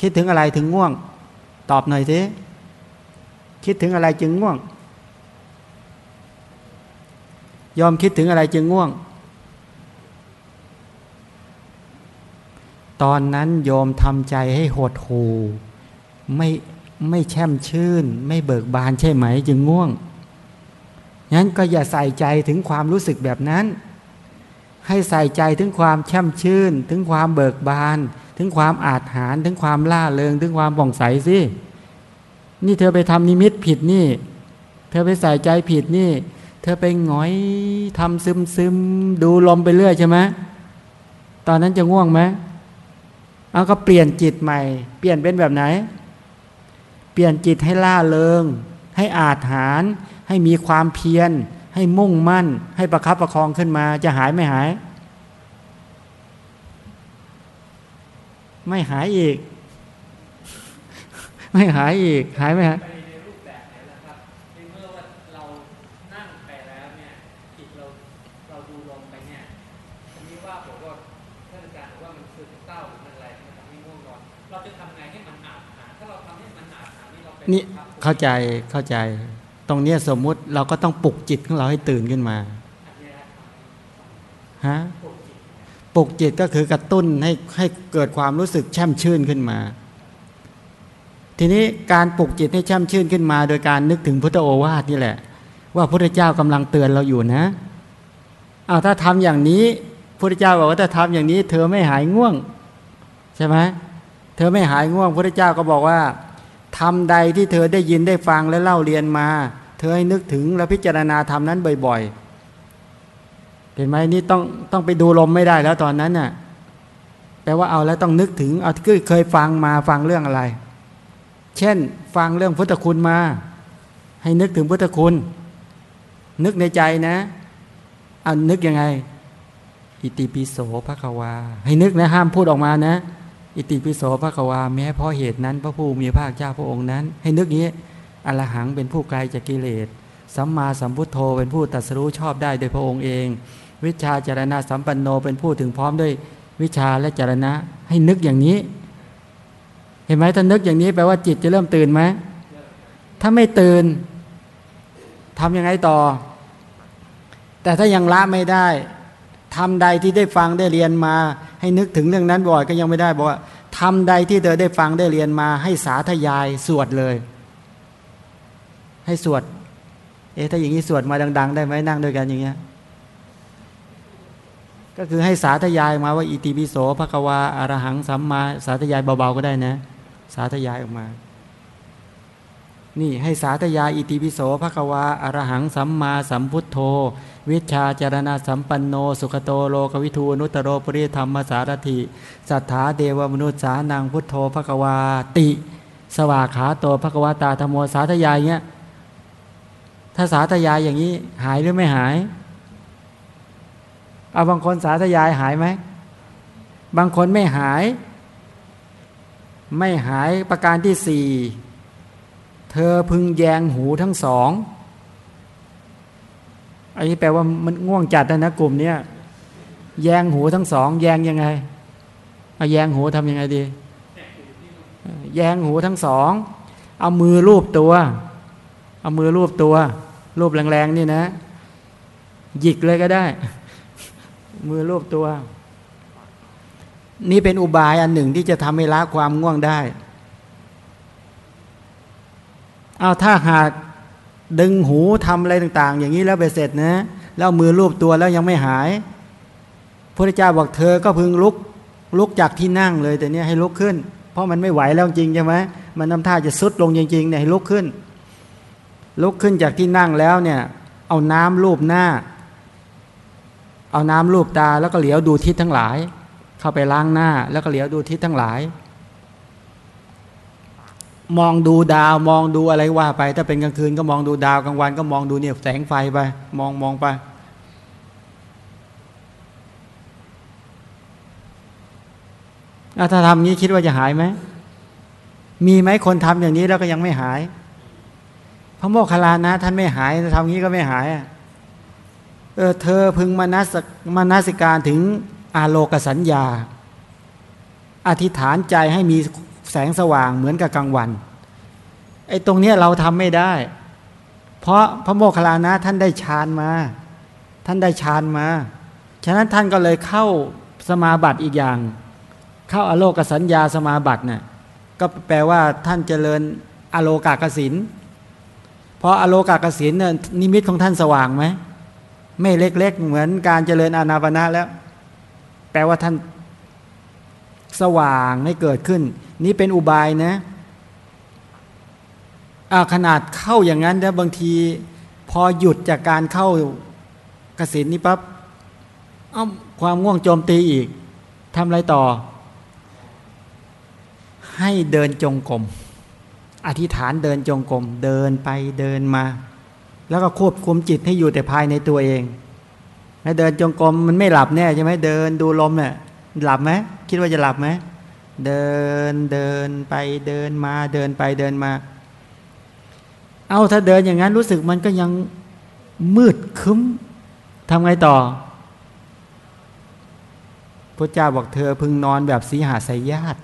คิดถึงอะไรถึงง่วง ตอบหน่อยสิคิดถึงอะไรจึงง่วง ยอมคิดถึงอะไรจึงง่วง ตอนนั้นโยมทำใจให้หดหูไม่ไม่แช่มชื่น ไม่เบิกบานใช่ไหม จึงง่วงงั้นก็อย่าใส่ใจถึงความรู้สึกแบบนั้น ให้ใส่ใจถึงความแช่มชื่น ถึงความเบิกบาน ถึงความอาจหารถึงความล่าเริง ถึงความบ่องใสสินี่เธอไปทำนิมิตผิดนี่ เธอไปใส่ใจผิดนี่ เธอไปหงอยทำซึมซึมดูลมไปเรื่อยใช่ไหมตอนนั้นจะง่วงไหมเอาก็เปลี่ยนจิตใหม่ เปลี่ยนเป็นแบบไหน เปลี่ยนจิตให้ล่าเริง ให้อาจหารให้มีความเพียร ให้มุ่งมั่น ให้ประคับประคองขึ้นมา จะหายไม่หาย ไม่หายอีก ไม่หายอีก หายไหมฮะนี่เข้าใจเข้าใจ ตรงนี้สมมุติเราก็ต้องปลุกจิตของเราให้ตื่นขึ้นมาฮะ ปลุกจิตก็คือกระตุ้นให้ให้เกิดความรู้สึกแช่มชื่นขึ้นมา ทีนี้การปลุกจิตให้แช่มชื่นขึ้นมา โดยการนึกถึงพุทธโอวาทนี่แหละ ว่าพระเจ้ากำลังเตือนเราอยู่นะเอาถ้าทำอย่างนี้พระเจ้าบอกว่าถ้าทำอย่างนี้ เธอไม่หายง่วง ใช่ไหมเธอไม่หายง่วงพระเจ้าก็บอกว่าทำใดที่เธอได้ยินได้ฟังและเล่าเรียนมา เธอให้นึกถึงและพิจารณาทำนั้นบ่อยๆ เห็นไหมนี่ต้องต้องไปดูลมไม่ได้แล้วตอนนั้นน่ะแปลว่าเอาแล้วต้องนึกถึงเอาที่เคยฟังมาฟังเรื่องอะไร เช่น ฟังเรื่องพุทธคุณมา ให้นึกถึงพุทธคุณ นึกในใจนะเอานึกยังไง อิติปิโสภควา ให้นึกนะห้ามพูดออกมานะ อิติปิโสพระกวา แม้เพราะเหตุนั้น พระผู้มีภาคเจ้าพระองค์นั้น ให้นึกนี้อรหังเป็นผู้ไกลจากกิเลสสัมมาสัมพุทโธเป็นผู้ตัดสู้ชอบได้โดยพระองค์เอง วิชาจารณะสัมปันโนเป็นผู้ถึงพร้อมด้วยวิชาและจารณะให้นึกอย่างนี้ เห็นไหมถ้านึกอย่างนี้แปลว่าจิตจะเริ่มตื่นไหมถ้าไม่ตื่นทำยังไงต่อ แต่ถ้ายังละไม่ได้ทำใดที่ได้ฟังได้เรียนมา ให้นึกถึงเรื่องนั้นบ่อยก็ยังไม่ได้บอกว่าทำใดที่เธอได้ฟังได้เรียนมา ให้สาธยายสวดเลย ให้สวด เอ๊ะถ้าอย่างนี้สวดมาดัง ๆ ได้ไหมนั่งด้วยกันอย่างเงี้ย ก็คือให้สาธยายมาว่าอิติปิโสภควาอารหังสัมมาสาธยายเบาๆก็ได้นะ สาธยายออกมา นี่ให้สาธยายอิติปิโสภควาอารหังสัมมาสัมพุทโธ วิชาจารณาสัมปันโน สุขโตโลกวิทูนุตโรปริธรรมสารถิสัทธาเดวมนุษย์สานังพุทโธภควาติ สวาขาโตภควาตาธโมสาธยายเงี้ยถ้าสาธยายอย่างนี้หายหรือไม่หาย เอาบางคนสาธยายหายไหม บางคนไม่หาย ไม่หายประการที่สี่ เธอพึงแยงหูทั้งสอง อันนี้แปลว่ามันง่วงจัดนะนะกลุ่มเนี้ยแยงหูทั้งสอง แยงยังไงเอาแยงหูทำยังไงดี แยงหูทั้งสอง เอามือรูปตัว เอามือรูปตัว รูปแรงๆนี่นะ หยิกเลยก็ได้ มือรูปตัว นี่เป็นอุบายอันหนึ่งที่จะทำให้ละความง่วงได้ เอาถ้าหากดึงหูทำอะไรต่าง ๆ อย่างนี้แล้วไปเสร็จนะแล้วมือรูปตัวแล้วยังไม่หายพระเจ้าบอกเธอก็พึงลุกลุกจากที่นั่งเลย แต่เนี้ยให้ลุกขึ้น เพราะมันไม่ไหวแล้วจริงใช่ไหมมันทำท่าจะสุดลงจริงๆเนี่ยให้ลุกขึ้น ลุกขึ้นจากที่นั่งแล้วเนี่ย เอาน้ำรูปหน้า เอาน้ำรูปตาแล้วก็เหลียวดูทิศทั้งหลาย เข้าไปล้างหน้าแล้วก็เหลียวดูทิศทั้งหลาย มองดูดาวมองดูอะไรว่าไป ถ้าเป็นกลางคืนก็มองดูดาวกลางวันก็มองดูเนี่ยแสงไฟไป มองมองไปถ้าทำนี้คิดว่าจะหายไหม มีไหมคนทำอย่างนี้แล้วก็ยังไม่หาย พระโมคคัลลานะ ท่านไม่หายทำงี้ก็ไม่หาย เออเธอพึงมานัสมานัสิการถึงอาโลกสัญญา อธิษฐานใจให้มีแสงสว่างเหมือนกับกลางวันไอ้ตรงเนี้ยเราทำไม่ได้ เพราะพระโมคคัลลานะท่านได้ฌานมา ท่านได้ฌานมา ฉะนั้นท่านก็เลยเข้าสมาบัติอีกอย่าง เข้าอโลกสัญญาสมาบัตินี่ยก็แปลว่าท่านเจริญอโลกากสินเพราะอโลกากสินเนี่ยนิมิตของท่านสว่างไหม ไม่เล็ก ๆ เหมือนการเจริญอานาปณะแล้ว แปลว่าท่านสว่างให้เกิดขึ้น นี่เป็นอุบายนะอาขนาดเข้าอย่างนั้นแล้วบางที พอหยุดจากการเข้ากสินนี้ปั๊บอ้าความง่วงโจมตีอีกทำอะไรต่อ ให้เดินจงกรมอธิษฐานเดินจงกรมเดินไปเดินมา แล้วก็ควบคุมจิตให้อยู่แต่ภายในตัวเองแล้เดินจงกรมมันไม่หลับแน่ใช่ไหมเดินดูลมเนี่ยหลับไหมคิดว่าจะหลับไหมเดินเดินไปเดินมาเดินไปเดินมา เอาถ้าเดินอย่างนั้นรู้สึกมันก็ยังมืดคึ้มทำไงต่อพระเจ้าบอกเธอพึงนอนแบบสีหาสายญาติ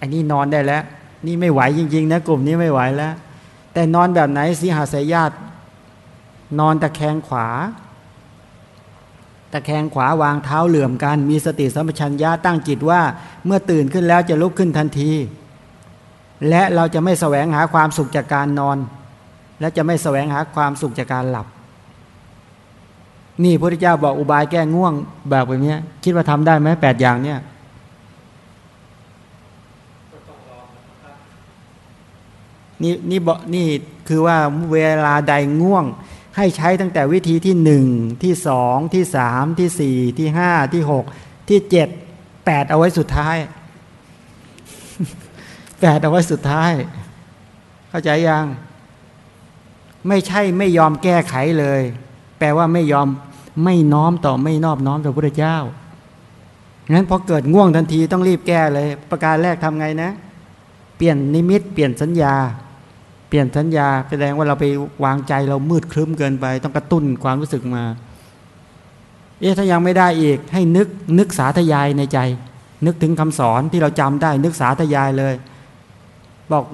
อันนี้นอนได้แล้ว นี่ไม่ไหวจริง ๆ นะ กลุ่มนี้ไม่ไหวแล้ว แต่นอนแบบไหนสีหาสายญาติ นอนตะแคงขวา ตะแคงขวาวางเท้าเหลื่อมกัน มีสติสัมปชัญญะตั้งจิตว่า เมื่อตื่นขึ้นแล้วจะลุกขึ้นทันที และเราจะไม่แสวงหาความสุขจากการนอน และจะไม่แสวงหาความสุขจากการหลับ นี่พระพุทธเจ้าบอกอุบายแก้ง่วงแบบแบบนี้คิดว่าทำได้ไหมแปดอย่างเนี่ยนี่นี่บอกนี่คือว่าเวลาใดง่วง ให้ใช้ตั้งแต่วิธีที่หนึ่งที่สองที่สามที่สี่ที่ห้าที่หกที่เจ็ดแปดเอาไว้สุดท้ายแปดเอาไว้สุดท้าย เข้าใจยัง ไม่ใช่ไม่ยอมแก้ไขเลย แปลว่าไม่ยอมไม่น้อมต่อไม่นอบน้อมต่อพระเจ้างั้นพอเกิดง่วงทันทีต้องรีบแก้เลย ประการแรกทำไงนะ เปลี่ยนนิมิต เปลี่ยนสัญญา ปลี่ยนสัญญาแสดงว่าเราไปวางใจเรามืดครึ้มเกินไป ต้องกระตุ้นความรู้สึกมา เอ๊ะถ้ายังไม่ได้อีก ให้นึกนึกสาธยายในใจ นึกถึงคำสอนที่เราจำได้ นึกสาธยายเลย บอก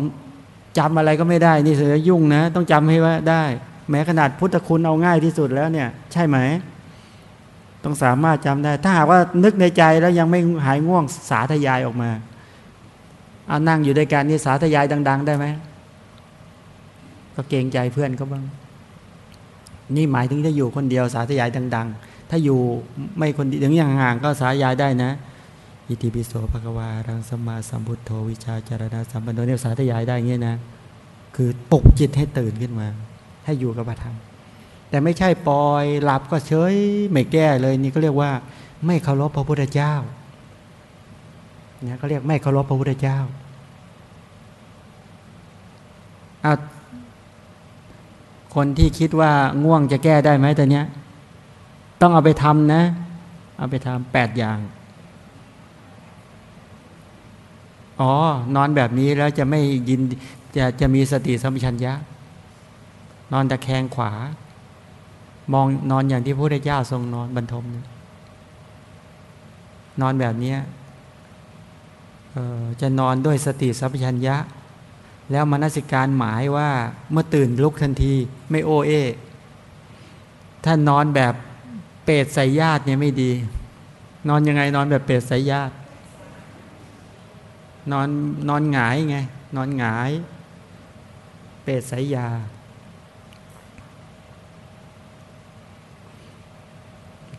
จำอะไรก็ไม่ได้ นี่เสียยุ่งนะ ต้องจำให้ว่าได้ แม้ขนาดพุทธคุณเอาง่ายที่สุดแล้วเนี่ย ใช่ไหม ต้องสามารถจำได้ ถ้าหากว่านึกในใจแล้วยังไม่หายง่วงสาธยายออกมาเอานั่งอยู่ด้วยกันนี่สาธยายดัง ๆ ได้ไหม ก็เกรงใจเพื่อนเขาบ้าง นี่หมายถึงถ้าอยู่คนเดียวสาธยายดัง ๆ ถ้าอยู่ไม่คนเดียวถึงอย่างห่างก็สาธยายได้นะ อิติปิโสภควารังสมาสัมพุทโธวิชาจารณะสัมปันโนเนี่ยสาธยายได้เงี้ยนะ คือปลุกจิตให้ตื่นขึ้นมา ให้อยู่กับพระธรรมแต่ไม่ใช่ปล่อยหลับก็เฉยไม่แก้เลยนี่ก็เรียกว่า ไม่เคารพพระพุทธเจ้าเนี่ยก็เรียกไม่เคารพพระพุทธเจ้าอา คนที่คิดว่าง่วงจะแก้ได้ไหมตอนนี้ต้องเอาไปทำนะ เอาไปทำแปดอย่าง อ๋อ นอนแบบนี้แล้วจะไม่ยินจะจะมีสติสัมปชัญญะ นอนตะแคงขวา มองนอนอย่างที่พระพุทธเจ้าทรงนอนบรรทมนอนแบบนี้จะนอนด้วยสติสัพพัญญะ แล้วมนสิการหมายว่าเมื่อตื่นลุกทันทีไม่โอเอถ้านอนแบบเปรตใส่ญาติเนี่ยไม่ดี นอนยังไงนอนแบบเปรตใส่ญาติ นอนนอนหงายไง นอนหงาย เปรตใส่ยา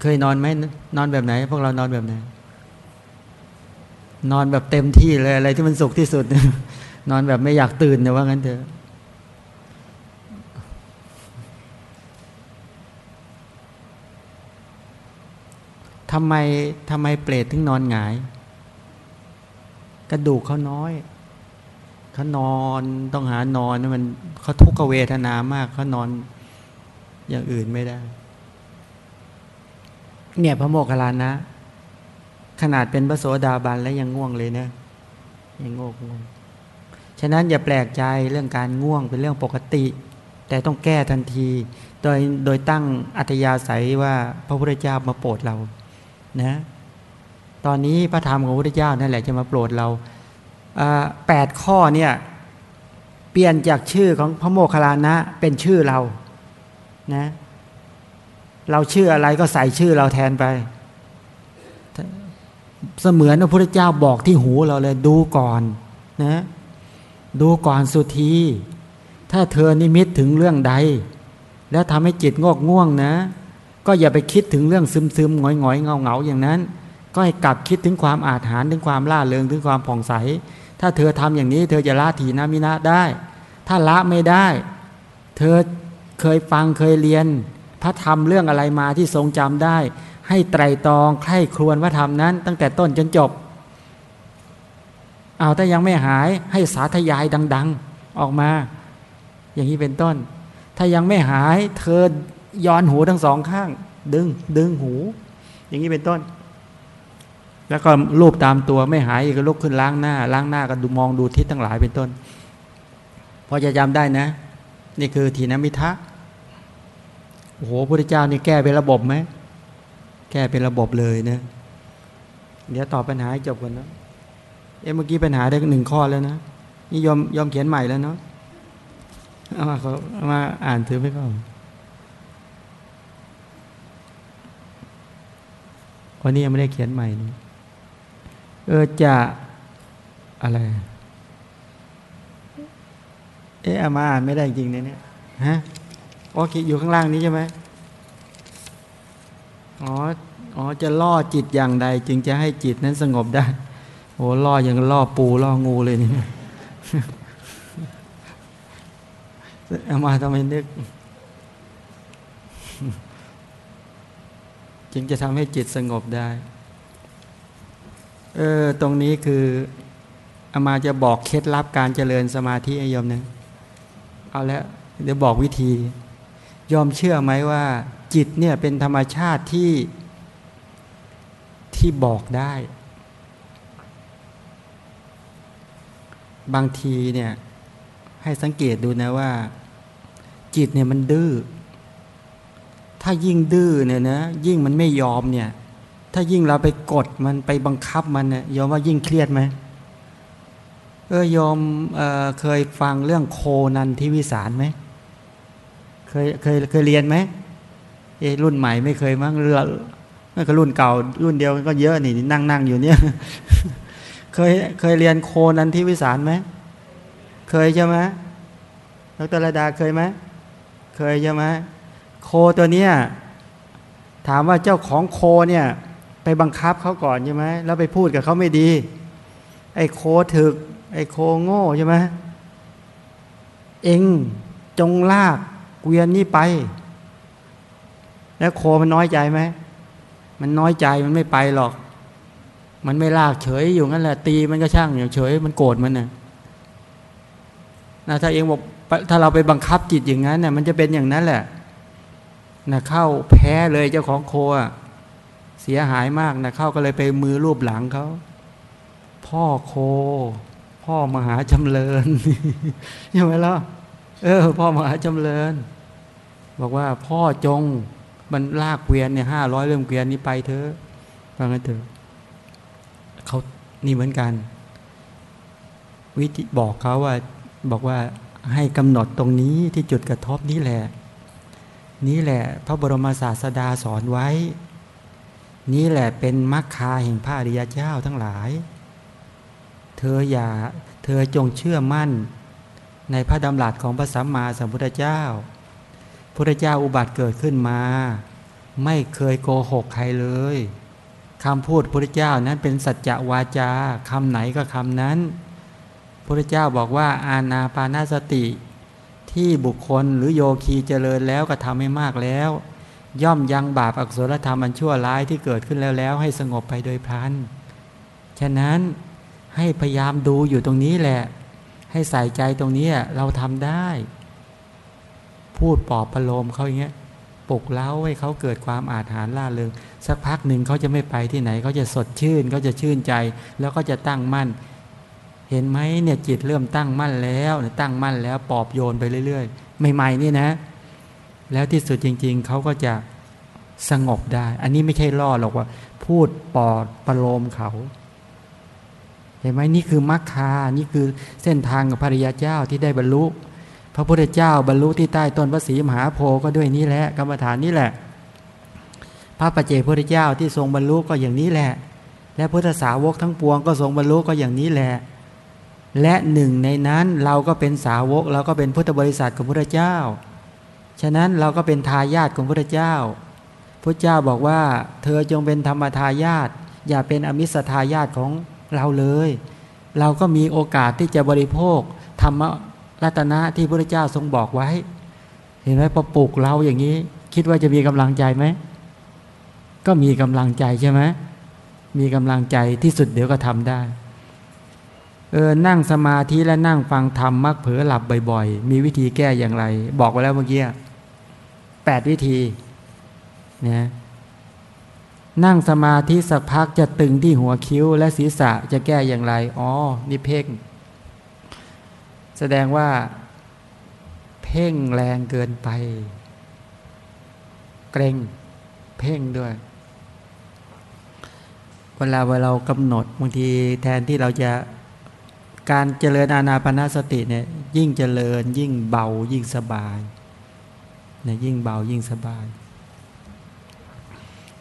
เคยนอนไหมนอนแบบไหน พวกเรานอนแบบไหน นอนแบบเต็มที่เลยอะไรที่มันสุขที่สุดน นอนแบบไม่อยากตื่นเนี่ยว่างั้นเถอะทำไมทำไมเปรตถึงนอนหงาย กระดูกเขาน้อยเขานอนต้องหานอนมันเขาทุกขเวทนามากเขานอนอย่างอื่นไม่ได้ เนี่ยพระโมคคัลลานะ ขนาดเป็นพระโสดาบันแล้วยังง่วงเลยนะยังง่วงง่วง ฉะนั้นอย่าแปลกใจเรื่องการง่วงเป็นเรื่องปกติ แต่ต้องแก้ทันที โดยโดยตั้งอัธยาศัยว่าพระพุทธเจ้ามาโปรดเรานะตอนนี้พระธรรมของพระพุทธเจ้านั่นแหละจะมาโปรดเราแปดข้อเนี่ยเปลี่ยนจากชื่อของพระโมคคัลลานะเป็นชื่อเรานะเราชื่ออะไรก็ใส่ชื่อเราแทนไป เสมือนพระพุทธเจ้าบอกที่หูเราเลยดูก่อนนะ ดูก่อนสุธี ถ้าเธอนิมิตถึงเรื่องใด แล้วทำให้จิตงอกง่วงนะ ก็อย่าไปคิดถึงเรื่องซึมซึมหงอยหงอยเงาเงาอย่างนั้น ก็ให้กลับคิดถึงความอาถรรพ์ถึงความล่าเริงถึงความผ่องใส ถ้าเธอทำอย่างนี้ เธอจะละถีนามินะได้ ถ้าละไม่ได้ เธอเคยฟังเคยเรียน พระธรรมเรื่องอะไรมาที่ทรงจำได้ ให้ไตรตรองใคร่ครวญพระธรรมนั้น ตั้งแต่ต้นจนจบ เอาถ้ายังไม่หายให้สาธยายดัง ๆออกมา อย่างนี้เป็นต้น ถ้ายังไม่หายเธอย้อนหูทั้งสองข้าง ดึงดึงหู อย่างนี้เป็นต้น แล้วก็รูปตามตัวไม่หายก็ลุกขึ้นล้างหน้า ล้างหน้าก็ดูมองดูทิศทั้งหลายเป็นต้น พอจะจำได้นะ นี่คือทีนมิทะโอ้โหพระเจ้านี่แก้เป็นระบบไหมแก้เป็นระบบเลยนะเดี๋ยวตอบปัญหาให้จบก่อนนะ เอ๊ะเมื่อกี้ปัญหาได้หนึ่งข้อแล้วนะนี่ยอมยอมเขียนใหม่แล้วเนาะเอามาเขาเอามาอ่านถือไปก่อนวันนี้ยังไม่ได้เขียนใหม่นี่เออจะอะไร เอ๊ะอามาอ่านไม่ได้จริงเนี่ยฮะโอเคอยู่ข้างล่างนี้ใช่ไหมอ๋อ อ๋อ จะล่อจิตอย่างใด จึงจะให้จิตนั้นสงบได้ โอ้ล่ออย่างล่อปูล่องูเลยนี่เอามาทำไมนึก จึงจะทำให้จิตสงบได้ เออ ตรงนี้คืออามาจะบอกเคล็ดลับการเจริญสมาธิไอยมนะเอาแล้วเดี๋ยวบอกวิธี ยอมเชื่อไหมว่า จิตเนี่ยเป็นธรรมชาติที่ที่บอกได้ บางทีเนี่ยให้สังเกตดูนะว่า จิตเนี่ยมันดื้อ ถ้ายิ่งดื้อเนี่ยนะยิ่งมันไม่ยอมเนี่ย ถ้ายิ่งเราไปกดมันไปบังคับมันเนี่ยยอมว่ายิ่งเครียดไหมเออยอมเออเคยฟังเรื่องโคนันทิวิสารไหมเคยเคยเคยเรียนไหมเอรุ่นใหม่ไม่เคยมั้งเรือไม่ก็รุ่นเก่ารุ่นเดียวก็เยอะนี่นั่งนั่งอยู่เนี่ย เคยเคยเรียนโคนันทิวิสารไหม เคยใช่ไหมดรระดาเคยไหม เคยใช่ไหมโคตัวเนี้ยถามว่าเจ้าของโคเนี่ย ไปบังคับเขาก่อนใช่ไหมแล้วไปพูดกับเขาไม่ดี ไอ้โคถึก ไอ้โคโง่ใช่ไหมเองจงลากเกวียนนี้ไป แล้วโคมันน้อยใจไหม มันน้อยใจมันไม่ไปหรอก มันไม่ลากเฉยอยู่งั้นแหละตีมันก็ช่างอยู่เฉย มันโกรธมันนะนะถ้าเองบอกถ้าเราไปบังคับจิตอย่างนั้นเนี่ยมันจะเป็นอย่างนั้นแหละนะเข้าแพ้เลยเจ้าของโคเสียหายมากนะเข้าก็เลยไปมือรูปหลังเขาพ่อโค พ่อมหาจำเริญใช่ไหมล่ะเออ พ่อมหาจำเริญ บอกว่าพ่อจงมันลากเกวียนเนี่ยห้าร้อยเริ่มเกวียนนี้ไปเถอะฟังกันเถอะ เขานี่เหมือนกัน วิธีบอกเขาว่าบอกว่าให้กำหนดตรงนี้ที่จุดกระทบนี้แหละ นี่แหละ พระบรมศาสดาสอนไว้ นี่แหละเป็นมรรคาแห่งพระอริยเจ้าทั้งหลาย เธออย่าเธอจงเชื่อมั่น ในพระดำรัสของพระสัมมาสัมพุทธเจ้าพุทธเจ้าอุบัติเกิดขึ้นมา ไม่เคยโกหกใครเลย คำพูดพุทธเจ้านั้นเป็นสัจจวาจาคำไหนก็คำนั้นพุทธเจ้าบอกว่าอาณาปานาสติ ที่บุคคลหรือโยคีเจริญแล้วก็ทำให้มากแล้ว ย่อมยังบาปอักุศลธรรมอันชั่วร้ายที่เกิดขึ้นแล้วแล้ว ให้สงบไปโดยพลันฉะนั้นให้พยายามดูอยู่ตรงนี้แหละ ให้ใส่ใจตรงนี้เราทำได้ พูดปลอบประโลมเขาอย่างเงี้ย ปลุกเล้าให้เขาเกิดความอาถรรพ์ล่าเริงสักพักหนึ่งเขาจะไม่ไปที่ไหนเขาจะสดชื่นเขาจะชื่นใจ แล้วก็จะตั้งมั่น เห็นไหมเนี่ยจิตเริ่มตั้งมั่นแล้วตั้งมั่นแล้วปอบโยนไปเรื่อยๆใหม่ๆนี่นะ แล้วที่สุดจริง ๆเขาก็จะสงบได้ อันนี้ไม่ใช่ล่อหรอกว่า พูดปอดประโลมเขา เห็นไหมนี่คือมรรคานี่คือเส้นทางกับภริยาเจ้าที่ได้บรรลุ ระพุทธเจ้าบรรลุที่ใต้ต้นพระศรีมหาโพธิ์ก็ด้วยนี่แหละกรรมฐานนี่แหละ พระปัจเจกพุทธเจ้าที่ทรงบรรลุก็อย่างนี้แหละ และพุทธสาวกทั้งปวงก็ทรงบรรลุก็อย่างนี้แหละ และหนึ่งในนั้นเราก็เป็นสาวกเราก็เป็นพุทธบริษัทของพระเจ้า ฉะนั้นเราก็เป็นทายาทของพระเจ้าพระเจ้าบอกว่า เธอจงเป็นธรรมทายาทอย่าเป็นอมิสทายาทของเราเลย เราก็มีโอกาสที่จะบริโภคธรรม รัตนะที่พระเจ้าทรงบอกไว้ เห็นไหมพอปลูกเราอย่างนี้ คิดว่าจะมีกำลังใจไหมก็มีกำลังใจใช่ไหมมีกำลังใจที่สุดเดี๋ยวก็ทำได้เออนั่งสมาธิและนั่งฟังธรรมมักเผลอหลับบ่อยๆ มีวิธีแก้อย่างไร บอกไว้แล้วเมื่อกี้แปดวิธีนะนั่งสมาธิสักพักจะตึงที่หัวคิ้วและศีรษะจะแก้อย่างไร อ๋อ นี่เพ่ง แสดงว่า เพ่งแรงเกินไป เกรงเพ่งด้วยเวลาเวลาเรากำหนดบางทีแทนที่เราจะการเจริญอานาปนาสติเนี่ยยิ่งเจริญ ยิ่งเบายิ่งสบายเนี่ยยิ่งเบายิ่งสบาย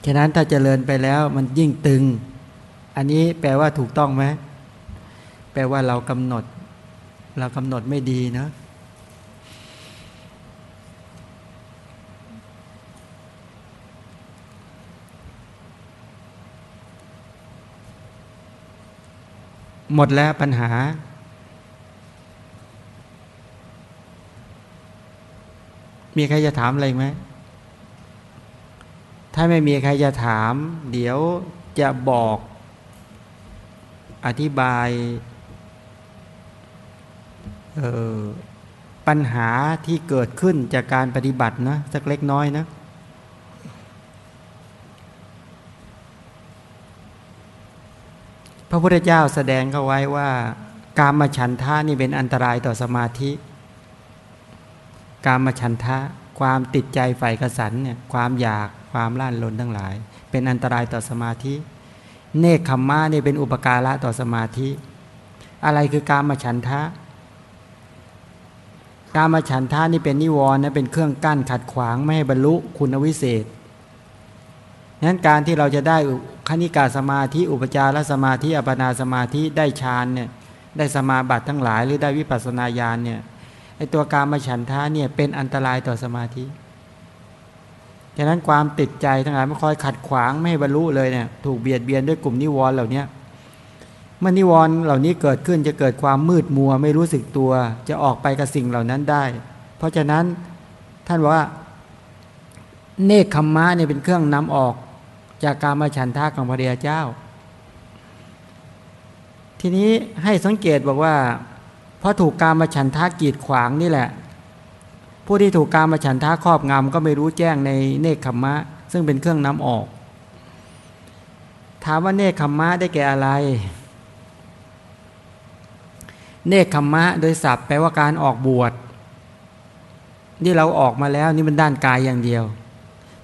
ฉะนั้นถ้าเจริญไปแล้วมันยิ่งตึง อันนี้แปลว่าถูกต้องไหมแปลว่าเรากำหนด เรากำหนดไม่ดีนะ หมดแล้วปัญหา มีใครจะถามอะไรไหม ถ้าไม่มีใครจะถาม เดี๋ยวจะบอกอธิบาย ปัญหาที่เกิดขึ้นจากการปฏิบัตินะสักเล็กน้อยนะ พระพุทธเจ้าแสดงเขาไว้ว่า การมาฉันทะนี่เป็นอันตรายต่อสมาธิ การมาฉันทะความติดใจใฝ่กระสันเนี่ยความอยากความล่านลนทั้งหลาย เป็นอันตรายต่อสมาธิ เนคขมมะนี่เป็นอุปการะต่อสมาธิ อะไรคือการมาฉันทะ การมาฉันทะนี่เป็นนิวรณ์นะเป็นเครื่องกั้นขัดขวางไม่ให้บรรลุคุณวิเศษนั้นการที่เราจะได้คณิกาสมาธิอุปจารสมาธิอัปนาสมาธิได้ฌานเนี่ยได้สมาบัติทั้งหลาย หรือได้วิปัสสนาญาณเนี่ยไอตัวการมาฉันทะเนี่ยเป็นอันตรายต่อสมาธิฉะนั้นความติดใจทั้งหลายไมันคอยขัดขวางไม่ให้บรรลุเลยเนี่ยถูกเบียดเบียนด้วยกลุ่มนิวรณ์เหล่านี้ เมื่อนิวรณ์เหล่านี้เกิดขึ้นจะเกิดความมืดมัวไม่รู้สึกตัว จะออกไปกับสิ่งเหล่านั้นได้ เพราะฉะนั้นท่านว่า เนคขมมะเนี่ยเป็นเครื่องนำออก จากการมาฉันทาของพระเดียเจ้า ทีนี้ให้สังเกตบอกว่าเพราะถูกการมาฉันทากีดขวางนี่แหละ ผู้ที่ถูกการมาฉันทาครอบงำก็ไม่รู้แจ้งในเนคขมมะ ซึ่งเป็นเครื่องนำออก ถามว่าเนคขมมะได้แก่อะไร เนคขมมะโดยศัพท์แปลว่าการออกบวชนี่เราออกมาแล้วนี่มันด้านกายอย่างเดียว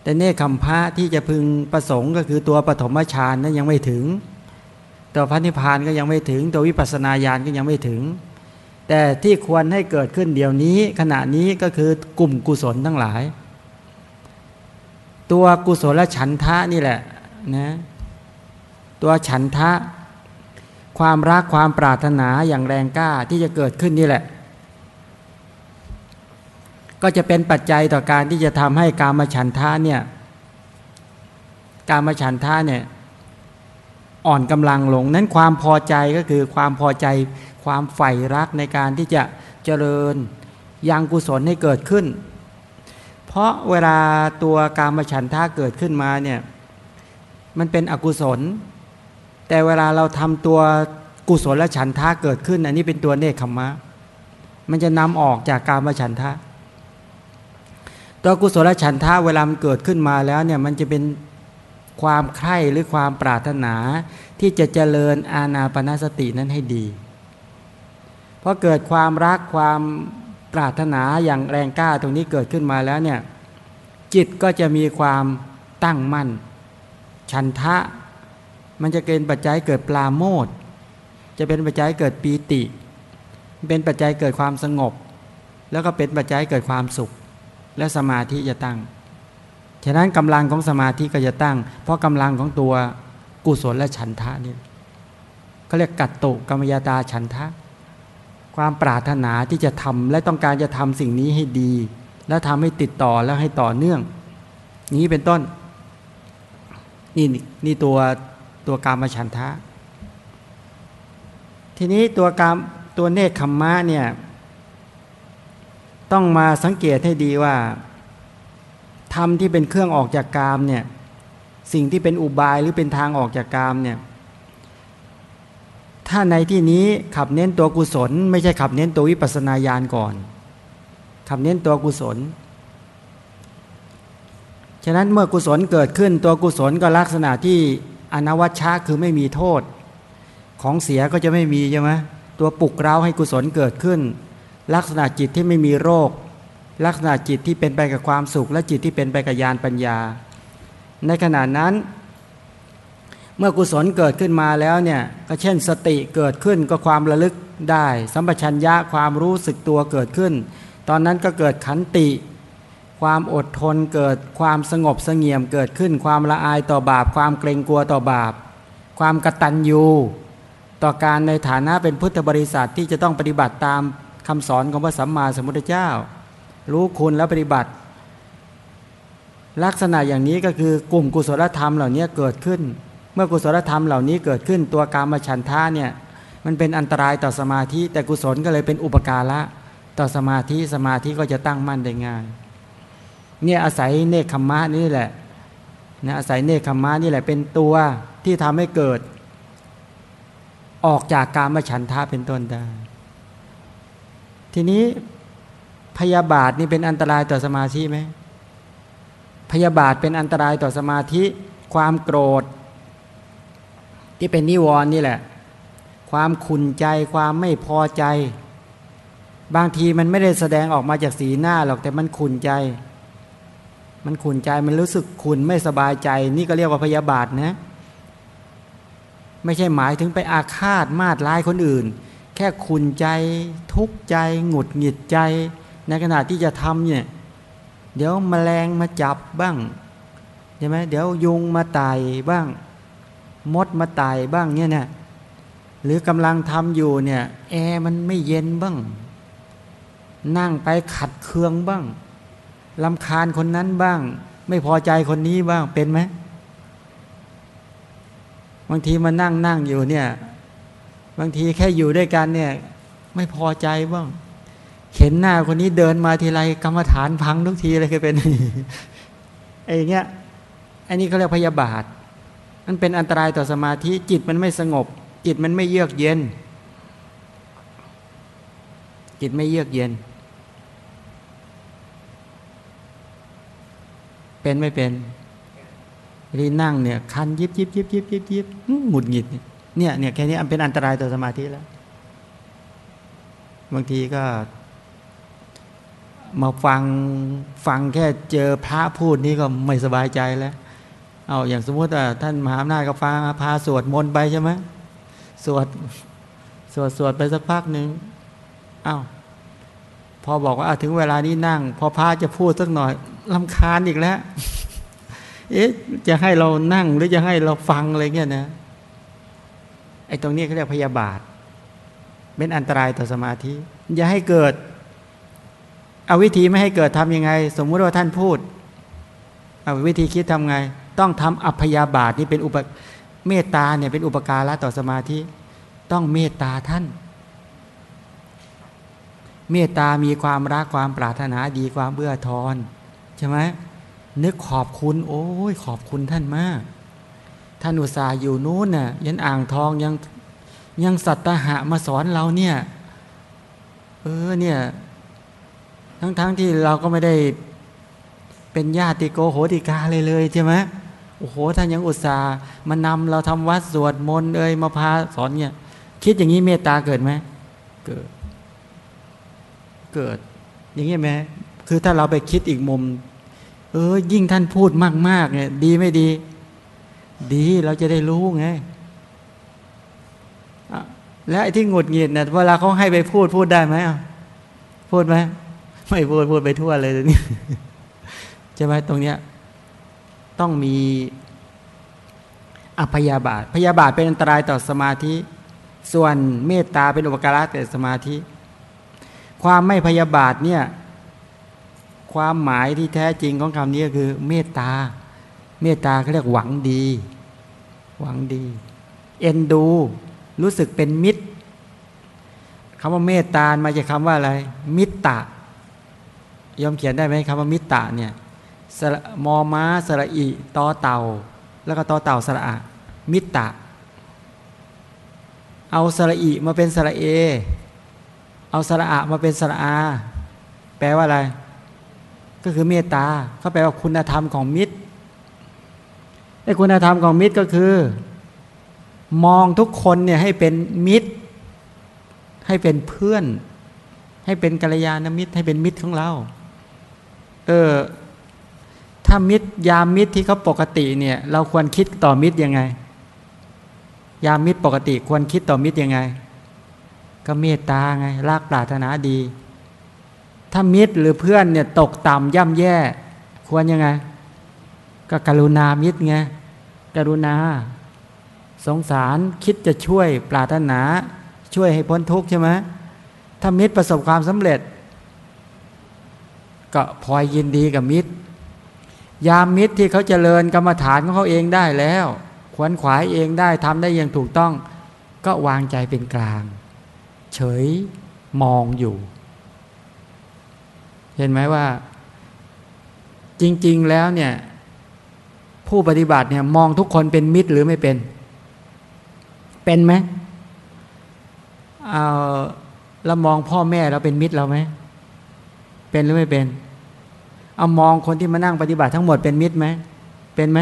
แต่เนคขมพะที่จะพึงประสงค์ก็คือตัวปฐมฌานนั้นยังไม่ถึง ตัวพระนิพพานก็ยังไม่ถึง ตัววิปัสสนาญาณก็ยังไม่ถึง แต่ที่ควรให้เกิดขึ้นเดี๋ยวนี้ ขณะนี้ก็คือกลุ่มกุศลทั้งหลาย ตัวกุศลฉันทะนี่แหละนะตัวฉันทะ ความรักความปรารถนาอย่างแรงกล้าที่จะเกิดขึ้นนี่แหละ ก็จะเป็นปัจจัยต่อการที่จะทำให้การมาฉันทะเนี่ยการมาฉันทะเนี่ยอ่อนกำลังลงนั้นความพอใจก็คือความพอใจความใฝ่รักในการที่จะเจริญยังกุศลให้เกิดขึ้น เพราะเวลาตัวการมฉันท่าเกิดขึ้นมาเนี่ยมันเป็นอกุศล แต่เวลาเราทำตัวกุศลและฉันทาเกิดขึ้น อันนี้เป็นตัวเนคขมะ มันจะนำออกจากกามฉันทะ ตัวกุศลฉันทะเวลามันเกิดขึ้นมาแล้วเนี่ยมันจะเป็นความใคร่หรือความปรารถนาที่จะเจริญอาณาปณสตินั้นให้ดี เพอเกิดความรักความปรารถนาอย่างแรงกล้าตรงนี้เกิดขึ้นมาแล้วเนี่ยจิตก็จะมีความตั้งมั่น ฉันทะ มันจะเกินปัจจัยเกิดปลาโมดจะเป็นปัจจัยเกิดปีติ เป็นปัจจัยเกิดความสงบ แล้วก็เป็นปัจจัยเกิดความสุข และสมาธิจะตั้ง ฉะนั้นกำลังของสมาธิก็จะตั้ง เพราะกำลังของตัวกุศลและฉันทะนี่เขาเรียกกัตตุกรรมยาตาฉันทะ ความปรารถนาที่จะทำและต้องการจะทำสิ่งนี้ให้ดี แล้วทำให้ติดต่อแล้วให้ต่อเนื่อง นี้เป็นต้นนี่นี่ตัว ตัวกามฉันทะ ทีนี้ตัวกามตัวเนคขมมะเนี่ยต้องมาสังเกตให้ดีว่าธรรมที่เป็นเครื่องออกจากกามเนี่ยสิ่งที่เป็นอุบายหรือเป็นทางออกจากกามเนี่ยถ้าในที่นี้ขับเน้นตัวกุศล ไม่ใช่ขับเน้นตัววิปัสนาญาณก่อน ขับเน้นตัวกุศล ฉะนั้นเมื่อกุศลเกิดขึ้นตัวกุศลก็ลักษณะที่ อนวัชชะคือไม่มีโทษ ของเสียก็จะไม่มีใช่ไหมตัวปลุกเร้าให้กุศลเกิดขึ้น ลักษณะจิตที่ไม่มีโรค ลักษณะจิตที่เป็นไปกับความสุข และจิตที่เป็นไปกับญาณปัญญา ในขณะนั้น เมื่อกุศลเกิดขึ้นมาแล้วเนี่ยก็เช่นสติเกิดขึ้นก็ความระลึกได้ สัมปชัญญะความรู้สึกตัวเกิดขึ้น ตอนนั้นก็เกิดขันติ ความอดทนเกิดความสงบสงเงียมเกิดขึ้น ความละอายต่อบาป ความเกรงกลัวต่อบาป ความกตัญญูต่อการในฐานะเป็นพุทธบริษัทที่จะต้องปฏิบัติตามคำสอนของพระสัมมาสัมพุทธเจ้า รู้คุณแล้วปฏิบัติ ลักษณะอย่างนี้ก็คือกลุ่มกุศลธรรมเหล่านี้เกิดขึ้น เมื่อกุศลธรรมเหล่านี้เกิดขึ้นตัวกามฉันทะเนี่ยมันเป็นอันตรายต่อสมาธิ แต่กุศลก็เลยเป็นอุปการะต่อสมาธิสมาธิก็จะตั้งมั่นได้ง่าย เนี่ยอาศัยเนคขมะนี่แหละนะอาศัยเนคขมะนี่แหละเป็นตัวที่ทำให้เกิด ออกจากการมาฉันทะเป็นต้นได้ ทีนี้พยาบาทนี่เป็นอันตรายต่อสมาธิไหมพยาบาทเป็นอันตรายต่อสมาธิความโกรธ ที่เป็นนิวรณ์นี่แหละ ความขุนใจความไม่พอใจ บางทีมันไม่ได้แสดงออกมาจากสีหน้าหรอกแต่มันขุนใจ มันขุนใจมันรู้สึกขุนไม่สบายใจ นี่ก็เรียกว่าพยาบาทนะ ไม่ใช่หมายถึงไปอาฆาตมาดร้ายคนอื่น แค่ขุนใจทุกข์ใจหงุดหงิดใจ ในขณะที่จะทำเนี่ย เดี๋ยวมแมลงมาจับบ้างใช่ไหมเดี๋ยวยุงมาไต่บ้าง มดมาไต่บ้างเนี่ยนะหรือกำลังทำอยู่เนี่ยแอร์มันไม่เย็นบ้าง นั่งไปขัดเคืองบ้าง ลำคาญคนนั้นบ้าง ไม่พอใจคนนี้บ้างเป็นไหมบางทีมานั่งนั่งอยู่เนี่ย บางทีแค่อยู่ด้วยกันเนี่ย ไม่พอใจบ้างเห็นหน้าคนนี้เดินมาทีไรกรรมฐานพังทุกทีเลยเคยเป็นไอ้เงี้ยอันนี้เขาเรียกพยาบาท มันเป็นอันตรายต่อสมาธิจิตมันไม่สงบ จิตมันไม่เยือกเย็น จิตไม่เยือกเย็น เป็นไม่เป็นรีนั่งเนี่ยคันยิบยิบยิบยิบยิบยิบหมุดหงิดเนี่ยเนี่ยแค่นี้เป็นอันตรายต่อสมาธิแล้ว บางทีก็ มาฟังฟังแค่เจอพระพูดนี่ก็ไม่สบายใจแล้ว เอาอย่างสมมติว่าท่านมหาอำนาจก็ฟังพาสวดมนต์ไปใช่ไหมสวดสวดสวดไปสักพักหนึ่งอา้าวพอบอกว่าถึงเวลานี้นั่ง พอพระจะพูดสักหน่อย ลำคาญอีกแล้ว เอ๊ะ จะให้เรานั่งหรือจะให้เราฟังอะไรเงี้ยนะ ไอ้ตรงนี้เขาเรียกพยาบาท เป็นอันตรายต่อสมาธิ อย่าให้เกิด เอาวิธีไม่ให้เกิดทํำยังไง สมมุติว่าท่านพูด เอาวิธีคิดทำไง ต้องทำอัพยาบาทนี่เป็นอุปเมตตาเนี่ยเป็นอุปการะต่อสมาธิ ต้องเมตตาท่าน เมตตามีความรักความปรารถนาดีความเบื่อทอน ใช่ไหมนึกขอบคุณ โอ้ยขอบคุณท่านมาก ท่านอุตส่าห์อยู่นู้นน่ะยันอ่างทองยังยังสัตหะมาสอนเราเนี่ย เออเนี่ย ทั้งๆทที่เราก็ไม่ได้เป็นญาติโกโหติกาเลยเลยใช่ไหมโอ้โหท่านยังอุตส่าห์มานำเราทำวัดสวดมนต์เอ้ยมาพาสอนเนี่ย คิดอย่างนี้เมตตาเกิดไหมเกิด เกิด อย่างนี้ไหม คือถ้าเราไปคิดอีกมุม เออ ยิ่งท่านพูดมากๆเนี่ยดีไม่ดี ดีเราจะได้รู้ไงและไอ้ที่หงุดหงิดเนี่ยเวลาเขาให้ไปพูดพูดได้ไหมพูดไหมไม่พูดพูดไปทั่วเลยนี่ใช่ไหมตรงเนี้ย ต้องมีอภยาบาท พยาบาทเป็นอันตรายต่อสมาธิ ส่วนเมตตาเป็นอุปการะแก่สมาธิ ความไม่พยาบาทเนี่ย ความหมายที่แท้จริงของคำนี้ก็คือ เมตตา เมตตาเขาเรียกหวังดี หวังดี เอ็นดู รู้สึกเป็นมิตรคำว่าเมตตามาจากคำว่าอะไร มิตรตะยอมเขียนได้ไหมคำว่ามิตรตะเนี่ยมอม้าสระอิตอเต่า แล้วก็ตอเต่าสระอะมิตรตะ เอาสระอิมาเป็นสระเอ เอาสระอะมาเป็นสระอา แปลว่าอะไร ก็คือเมตตาเขาแปลว่าคุณธรรมของมิตรไอ้คุณธรรมของมิตรก็คือ มองทุกคนเนี่ยให้เป็นมิตร ให้เป็นเพื่อน ให้เป็นกัลยาณมิตร ให้เป็นมิตรของเราเออถ้ามิตรยามมิตรที่เขาปกติเนี่ย เราควรคิดต่อมิตรยังไง ยามมิตรปกติควรคิดต่อมิตรยังไง ก็เมตตาไงรักปรารถนาดี ถ้ามิตรหรือเพื่อนเนี่ยตกต่ำย่ำแย่ ควรยังไง ก็กรุณามิตรไงกรุณา สงสารคิดจะช่วยปรารถนา ช่วยให้พ้นทุกข์ใช่ไหมถ้ามิตรประสบความสำเร็จ ก็พลอยยินดีกับมิตร ยามมิตรที่เขาเจริญกรรมฐานของเขาเองได้แล้ว ขวนขวายเองได้ทำได้อย่างถูกต้อง ก็วางใจเป็นกลาง เฉยมองอยู่ เห็นไหมว่า จริง ๆ แล้วเนี่ย ผู้ปฏิบัติเนี่ยมองทุกคนเป็นมิตรหรือไม่เป็น เป็นไหมเอาแล้วมองพ่อแม่เราเป็นมิตรเราไหมเป็นหรือไม่เป็น เอามองคนที่มานั่งปฏิบัติทั้งหมดเป็นมิตรไหมเป็นไหม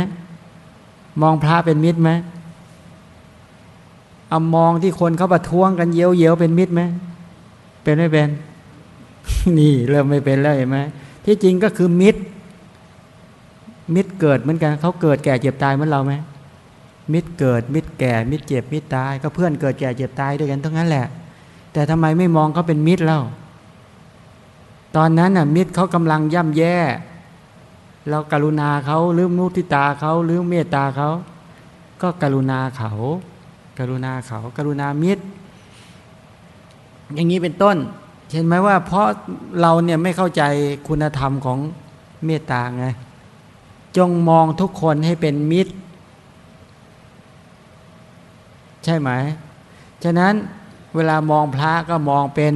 มองพระเป็นมิตรไหมเอามองที่คนเขาประท้วงกันเยียวเยียวเป็นมิตรไหมเป็นไม่เป็น นี่เริ่มไม่เป็นแล้วเห็นไหมที่จริงก็คือมิตร มิตรเกิดเหมือนกันเขาเกิดแก่เจ็บตายเหมือนเราไหมมิตรเกิดมิตรแก่ มิตรเจ็บมิตรตาย ก็เพื่อนเกิดแก่เจ็บตายด้วยกันทั้งนั้นแหละ แต่ทำไมไม่มองเขาเป็นมิตรเล่าตอนนั้นน่ะมิตรเขากำลังย่ำแย่ เรากรุณาเขาหรือมุทิตาเขาหรือเมตตาเขาก็กรุณาเขา กรุณาเขา กรุณามิตร อย่างนี้เป็นต้น เห็นไหมว่าเพราะเราเนี่ยไม่เข้าใจคุณธรรมของเมตตาไง จงมองทุกคนให้เป็นมิตร ใช่ไหม ฉะนั้นเวลามองพระก็มองเป็น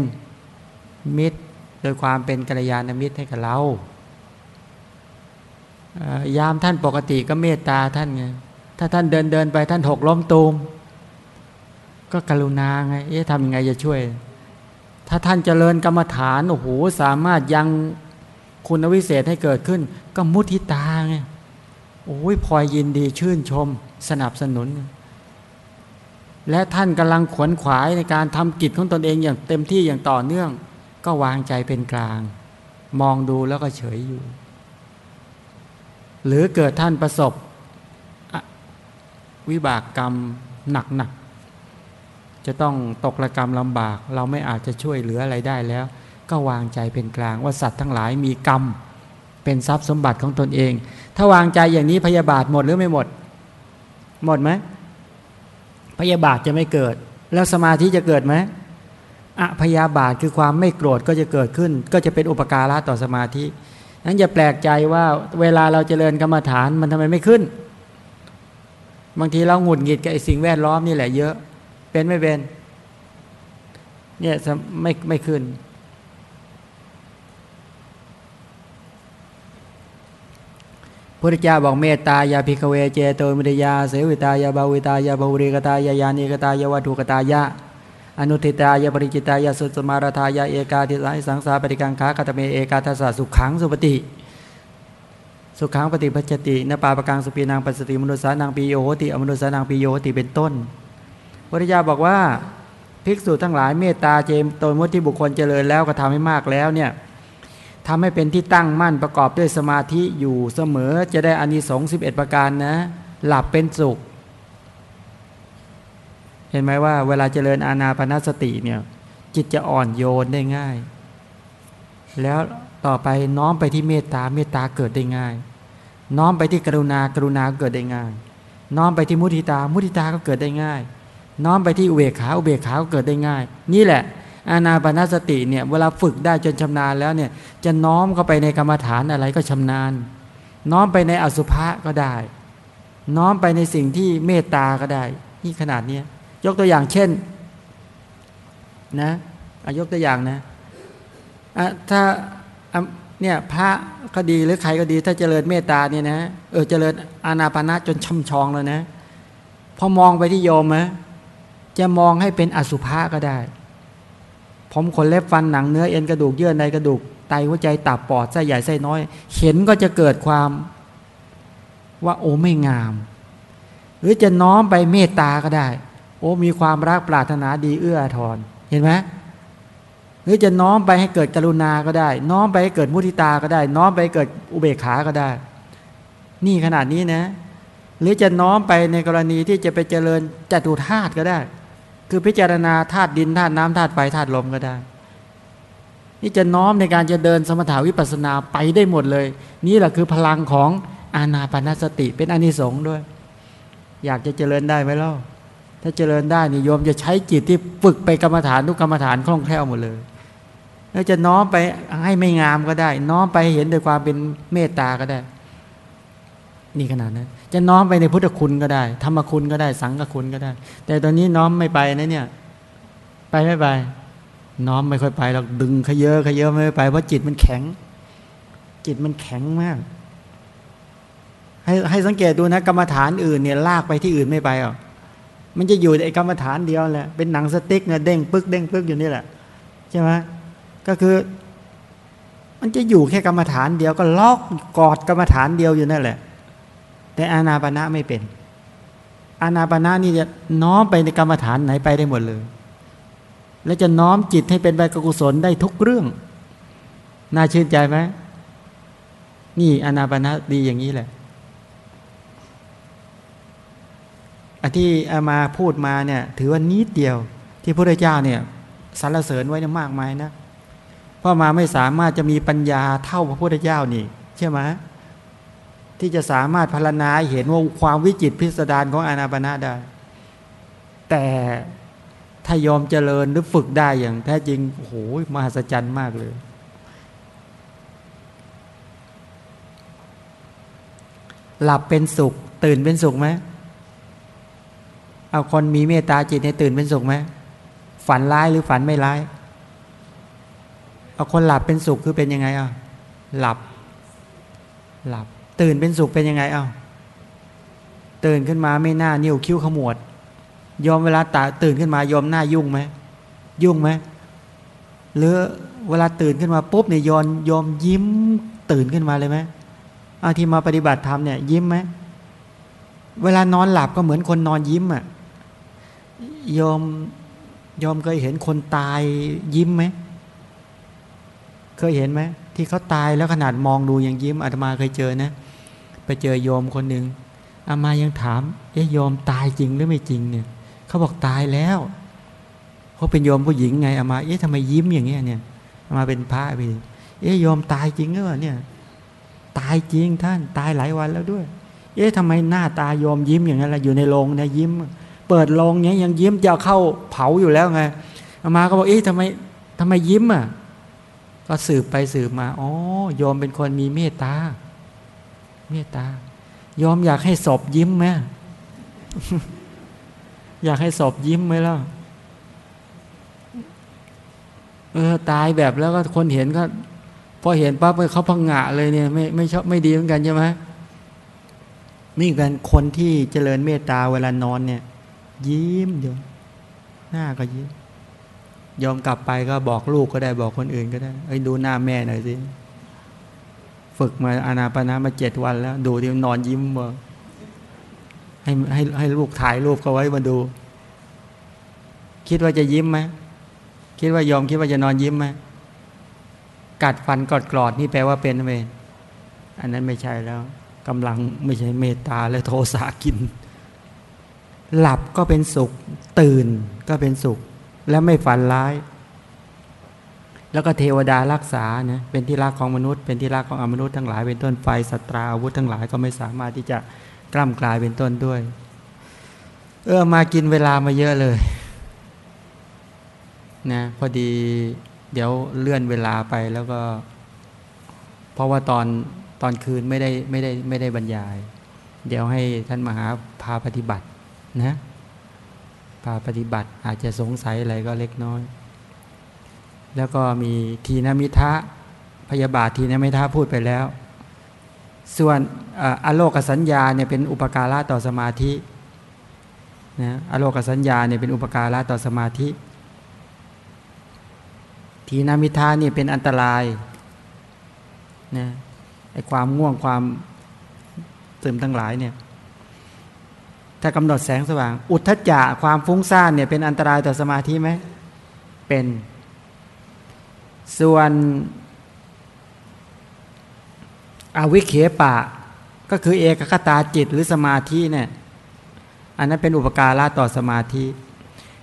มิตร โดยความเป็นกัลยาณมิตรให้กับเรา ยามท่านปกติก็เมตตาท่านไง ถ้าท่านเดินเดินไปท่านหกล้มตูม ก็กรุณาไง เอ๊ะทำยังไงจะช่วย ถ้าท่านเจริญกรรมฐานโอ้โหสามารถยังคุณวิเศษให้เกิดขึ้น ก็มุทิตาไงโอ้ยพลอยยินดีชื่นชม สนับสนุน และท่านกำลังขวนขวายในการทำกิจของตนเองอย่างเต็มที่อย่างต่อเนื่อง ก็วางใจเป็นกลาง มองดูแล้วก็เฉยอยู่ หรือเกิดท่านประสบวิบากกรรมหนักหนัก จะต้องตกระกรรมลำบาก เราไม่อาจจะช่วยเหลืออะไรได้แล้ว ก็วางใจเป็นกลางว่าสัตว์ทั้งหลายมีกรรม เป็นทรัพย์สมบัติของตนเอง ถ้าวางใจอย่างนี้พยาบาทหมดหรือไม่หมด หมดไหมพยาบาทจะไม่เกิด แล้วสมาธิจะเกิดไหมอะพยาบาทคือความไม่โกรธก็จะเกิดขึ้น ก็จะเป็นอุปการะต่อสมาธินั้นอย่าแปลกใจว่าเวลาเราจเจริญกรรมฐานมันทำไมไม่ขึ้น บางทีเราหงุดหงิดกับไอ้สิ่งแวดล้อมนี่แหละเยอะ เป็นไม่เป็น เนี่ยไม่ไม่ขึ้นพุทธเจ้าบอกเมตตายาภิกเวเจโตมิรยา เสวิตายาบาวิตายาบาริกตายายานิกตายาวัตถุกตายะอนุทิตายาปริจิตายาสุสมารทายาเอกาทิสายสังสาปริกังคาคาตเมเอกาทัสสะสุขังสุปฏิสุขังปฏิปัจตินปาปกังสุปีนางปัสติมนุษสานางปีโยติอมนุษสานางปีโยติเป็นต้น พุทธเจ้าบอกว่าภิกษุทั้งหลายเมตตาเจมตนมุติบุคคลเจริญแล้วก็ทำให้มากแล้วเนี่ยทำให้เป็นที่ตั้งมั่นประกอบด้วยสมาธิอยู่เสมอจะได้อานิสงส์สิบเอ็ดประการนะ หลับเป็นสุข เห็นไหมว่าเวลาเจริญอาณาปณสติเนี่ยจิตจะอ่อนโยนได้ง่าย แล้วต่อไปน้อมไปที่เมตตาเมตตาเกิดได้ง่าย น้อมไปที่กรุณากรุณาเกิดได้ง่าย น้อมไปที่มุทิตามุทิตาก็เกิดได้ง่าย น้อมไปที่อุเบกขาอุเบกขาก็เกิดได้ง่าย นี่แหละ อาณาปณสติเนี่ยเวลาฝึกได้จนชำนาญแล้วเนี่ยจะน้อมเข้าไปในกรรมฐานอะไรก็ชำนาญ น้อมไปในอสุภะก็ได้ น้อมไปในสิ่งที่เมตตาก็ได้ นี่ขนาดนี้ยกตัวอย่างเช่นนะยกตัวอย่างนะถ้าเนี่ยพระก็ดีหรือใครก็ดี ถ้าเจริญเมตตาเนี่ยนะเออเจริญอานาปานะจนช่ำชองแล้วนะพอมองไปที่โยมนะ จะมองให้เป็นอสุภะก็ได้ ผมขนเล็บฟันหนังเนื้อเอ็นกระดูกเยื่อในกระดูกไตหัวใจตับปอดไส้ใหญ่ไส้น้อย เห็นก็จะเกิดความว่าโอ้ไม่งาม หรือจะน้อมไปเมตตาก็ได้ โอ้มีความรักปรารถนาดีเอื้อทอนเห็นไหมหรือจะน้อมไปให้เกิดกรุณาก็ได้ น้อมไปให้เกิดมุทิตาก็ได้ น้อมไปเกิดอุเบกขาก็ได้ นี่ขนาดนี้นะ หรือจะน้อมไปในกรณีที่จะไปเจริญจตุธาตุก็ได้ คือพิจารณาธาตุดินธาตุน้ำธาตุไฟธาตุลมก็ได้ นี่จะน้อมในการจะเดินสมถาวิปัสนาไปได้หมดเลย นี่แหละคือพลังของอานาปนสติเป็นอนิสงส์ด้วย อยากจะเจริญได้ไหมล่ะถ้าเจริญได้นี่โยมจะใช้จิตที่ฝึกไปกรรมฐานทุกกรรมฐานคล่องแคล่วหมดเลย แล้วจะน้อมไปให้ไม่งามก็ได้ น้อมไปเห็นโดยความเป็นเมตตาก็ได้ นี่ขนาดนั้น จะน้อมไปในพุทธคุณก็ได้ ธรรมคุณก็ได้ สังฆคุณก็ได้ แต่ตอนนี้น้อมไม่ไปนะเนี่ย ไปไม่ไป น้อมไม่ค่อยไปหรอกดึงขยเยอะขยเยอะไม่ไปเพราะจิตมันแข็ง จิตมันแข็งมาก ให้ให้สังเกตดูนะกรรมฐานอื่นเนี่ยลากไปที่อื่นไม่ไปหรอมันจะอยู่ในกรรมฐานเดียวแหละ เป็นหนังสติ๊กเนี่ยเด้งปึ๊กเด้งปึ๊กอยู่นี่แหละใช่ไหมก็คือ มันจะอยู่แค่กรรมฐานเดียวก็ล็อกกอดกรรมฐานเดียวอยู่นั่นแหละ แต่อานาปณะไม่เป็น อานาปณะนี่จะน้อมไปในกรรมฐานไหนไปได้หมดเลย แล้วจะน้อมจิตให้เป็นไปกุศลได้ทุกเรื่อง น่าชื่นใจไหมนี่อานาปณะดีอย่างนี้แหละอันที่อามาพูดมาเนี่ย ถือว่านิดเดียว ที่พระเจ้าเนี่ยสรรเสริญไว้มากมายนะ เพราะมาไม่สามารถจะมีปัญญาเท่าพระพุทธเจ้านี่ใช่ไหม ที่จะสามารถพารณาเห็นว่าความวิจิตพิสดารของอนาปนาได้ แต่ถ้ายอมเจริญหรือฝึกได้อย่างแท้จริงโอ้โหมหัศจรรย์มากเลยหลับเป็นสุข ตื่นเป็นสุขไหมเอาคนมีเมตตาจิตในตื่นเป็นสุขไหมฝันร้ายหรือฝันไม่ร้าย เอาคนหลับเป็นสุขคือเป็นยังไงอะหลับ หลับ ตื่นเป็นสุขเป็นยังไงอะตื่นขึ้นมาไม่น่านิ้วคิ้วขมวด ยอมเวลาตาตื่นขึ้นมายอมหน้ายุ่งไหมยุ่งไหมหรือเวลาตื่นขึ้นมาปุ๊บเนี่ยยอมยอมยิ้มตื่นขึ้นมาเลยไหมเอาที่มาปฏิบัติธรรมเนี่ยยิ้มไหมเวลานอนหลับก็เหมือนคนนอนยิ้มอะยอมยอมเคยเห็นคนตายยิ้มไหมเคยเห็นไหมที่เขาตายแล้วขนาดมองดูยังยิ้มอาตมาเคยเจอนะ ไปเจอโยมคนหนึ่งอามายังถาม เอ๊ยโยมตายจริงหรือไม่จริงเนี่ยเขาบอกตายแล้วเขาเป็นโยมผู้หญิงไงอามาเอ๊ะทำไมยิ้มอย่างเงี้ยเนี่ยอามาเป็นพระไปเอ๊ยโยมตายจริงหรือเปล่าเนี่ย ตายจริงท่านตายหลายวันแล้วด้วย เอ๊ะทำไมหน้าตาโยมยิ้มอย่างนั้นล่ะอยู่ในโรงเนี่ยยิ้ม เปิดลงเนี้ยยังยิ้มจะเข้าเผาอยู่แล้วไงอามาก็บอกเอ๊ะทำไมทำไมยิ้มอะก็สืบไปสืบมาอ๋อโยมเป็นคนมีเมตตา เมตตายอมอยากให้ศพยิ้มไหมอยากให้ศพยิ้มไหมล่ะเออตายแบบแล้วก็คนเห็นก็ พอเห็นปั๊บเขาพังงะเลยเนี่ย ไม่ไม่ชอบไม่ดีเหมือนกันใช่ไหมนี่เป็นคนที่เจริญเมตตาเวลานอนเนี่ย ยิ้มโยมหน้าก็ยิ้มยอมกลับไปก็บอกลูกก็ได้บอกคนอื่นก็ได้ไอ้ดูหน้าแม่หน่อยสิ ฝึกมาอานาปนามาเจ็ดวันแล้ว ดูที่นอนยิ้มมาให้ให้ให้ลูกถ่ายรูปก็ไว้มาดู คิดว่าจะยิ้มไหมคิดว่ายอมคิดว่าจะนอนยิ้มไหมกัดฟันกอดกรอดนี่แปลว่าเป็นไหมอันนั้นไม่ใช่แล้วกำลังไม่ใช่เมตตาและโทสะกิน หลับก็เป็นสุข ตื่นก็เป็นสุข และไม่ฝันร้าย แล้วก็เทวดารักษาเนะเป็นที่รักของมนุษย์ เป็นที่รักของอมนุษย์ทั้งหลายเป็นต้นไฟสัตราอาวุธทั้งหลายก็ไม่สามารถที่จะกล้ำกลายเป็นต้นด้วย เออมากินเวลามาเยอะเลยนะพอดีเดี๋ยวเลื่อนเวลาไปแล้วก็ เพราะว่าตอนตอนคืนไม่ได้ไม่ได้ไม่ได้บรรยาย เดี๋ยวให้ท่านมหาพาปฏิบัตินะพาปฏิบัติอาจจะสงสัยอะไรก็เล็กน้อย แล้วก็มีทีนมิทะพยาบาททีนมิทะพูดไปแล้ว ส่วนอโลกสัญญาเนี่ยเป็นอุปการะต่อสมาธินะอโลกสัญญาเนี่ยเป็นอุปการะต่อสมาธิ ทีนามิทานี่เป็นอันตรายนะไอความง่วงความซึมทั้งหลายเนี่ยถ้ากำหนดแสงสว่าง อุทธจะความฟุ้งซ่านเนี่ยเป็นอันตรายต่อสมาธิไหมเป็น ส่วนอวิเคปะ ก็คือเอกคตาจิตหรือสมาธิเนี่ยอันนั้นเป็นอุปการะต่อสมาธิ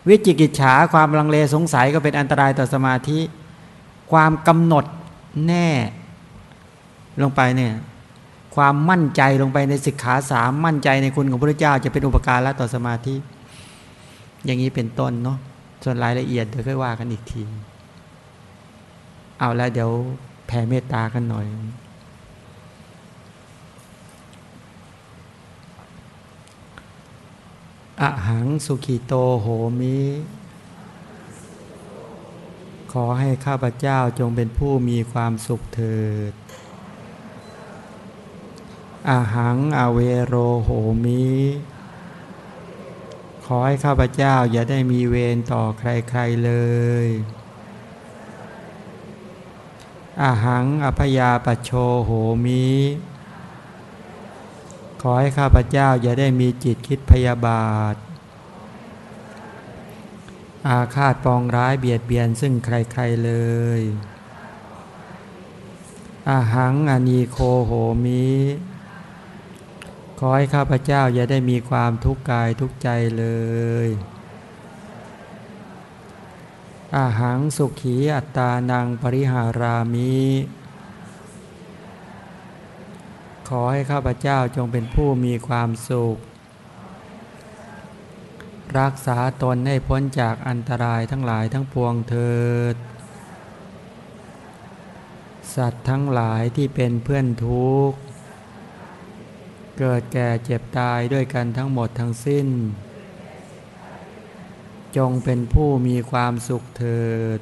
วิจิกิจฉาความลังเลสงสัยก็เป็นอันตรายต่อสมาธิ ความกำหนดแน่ลงไปเนี่ยความมั่นใจลงไปในสิกขาสามมั่นใจในคุณของพระเจ้า จะเป็นอุปการะต่อสมาธิ อย่างนี้เป็นต้นเนาะส่วนรายละเอียดเดี๋ยวค่อยว่ากันอีกที เอาแล้วเดี๋ยวแผ่เมตตากันหน่อยอะหังสุขีโตโหมิ ขอให้ข้าพเจ้าจงเป็นผู้มีความสุขเถิดอาหังอเวโรโหมิ ขอให้ข้าพเจ้าอย่าได้มีเวรต่อใครๆเลย อาหังอภยาปโชโหมิ ขอให้ข้าพเจ้าอย่าได้มีจิตคิดพยาบาท อาฆาตปองร้ายเบียดเบียนซึ่งใครๆเลย อาหังอนีโคโหมิ ขอให้ข้าพเจ้าอย่าได้มีความทุกข์กายทุกใจเลย อาหังสุขีอัตตานังปริหารามิ ขอให้ข้าพเจ้าจงเป็นผู้มีความสุข รักษาตนให้พ้นจากอันตรายทั้งหลายทั้งปวงเถิด สัตว์ทั้งหลายที่เป็นเพื่อนทุกข์ เกิดแก่เจ็บตายด้วยกันทั้งหมดทั้งสิ้น จงเป็นผู้มีความสุขเถิด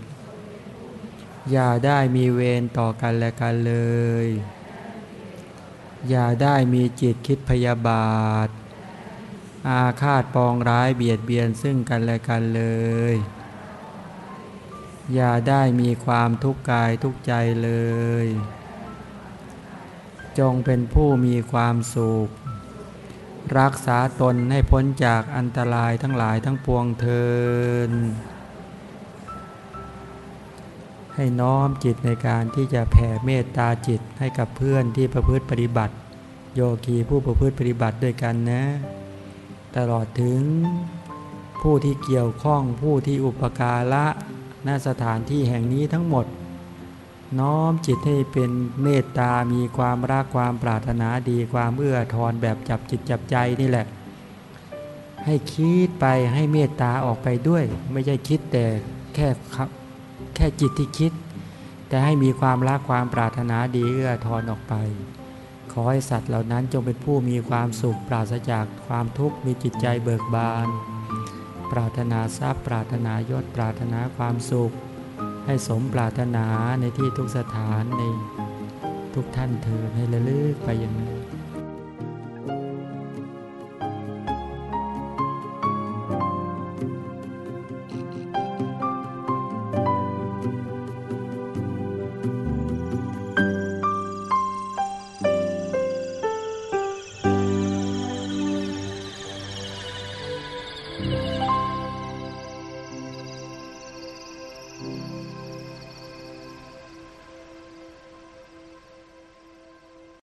อย่าได้มีเวรต่อกันและกันเลย อย่าได้มีจิตคิดพยาบาท อาฆาตปองร้ายเบียดเบียนซึ่งกันและกันเลย อย่าได้มีความทุกข์กายทุกใจเลย จงเป็นผู้มีความสุข รักษาตนให้พ้นจากอันตรายทั้งหลายทั้งปวงเทิน ให้น้อมจิตในการที่จะแผ่เมตตาจิตให้กับเพื่อนที่ประพฤติปฏิบัติ โยคีผู้ประพฤติปฏิบัติด้วยกันนะ ตลอดถึงผู้ที่เกี่ยวข้องผู้ที่อุปการะณสถานที่แห่งนี้ทั้งหมด น้อมจิตให้เป็นเมตตา มีความรักความปรารถนาดีความเอื้อทอนแบบจับจิตจับใจนี่แหละ ให้คิดไปให้เมตตาออกไปด้วย ไม่ใช่คิดแต่แค่แค่จิตที่คิด แต่ให้มีความรักความปรารถนาดีเอื้อทอนออกไป ขอให้สัตว์เหล่านั้นจงเป็นผู้มีความสุขปราศจากความทุกข์มีจิตใจเบิกบาน ปรารถนาทรัพย์ ปรารถนายศปรารถนาความสุข ให้สมปรารถนาในที่ทุกสถานในทุกท่านเธอให้ระลึกไปอย่างนั้น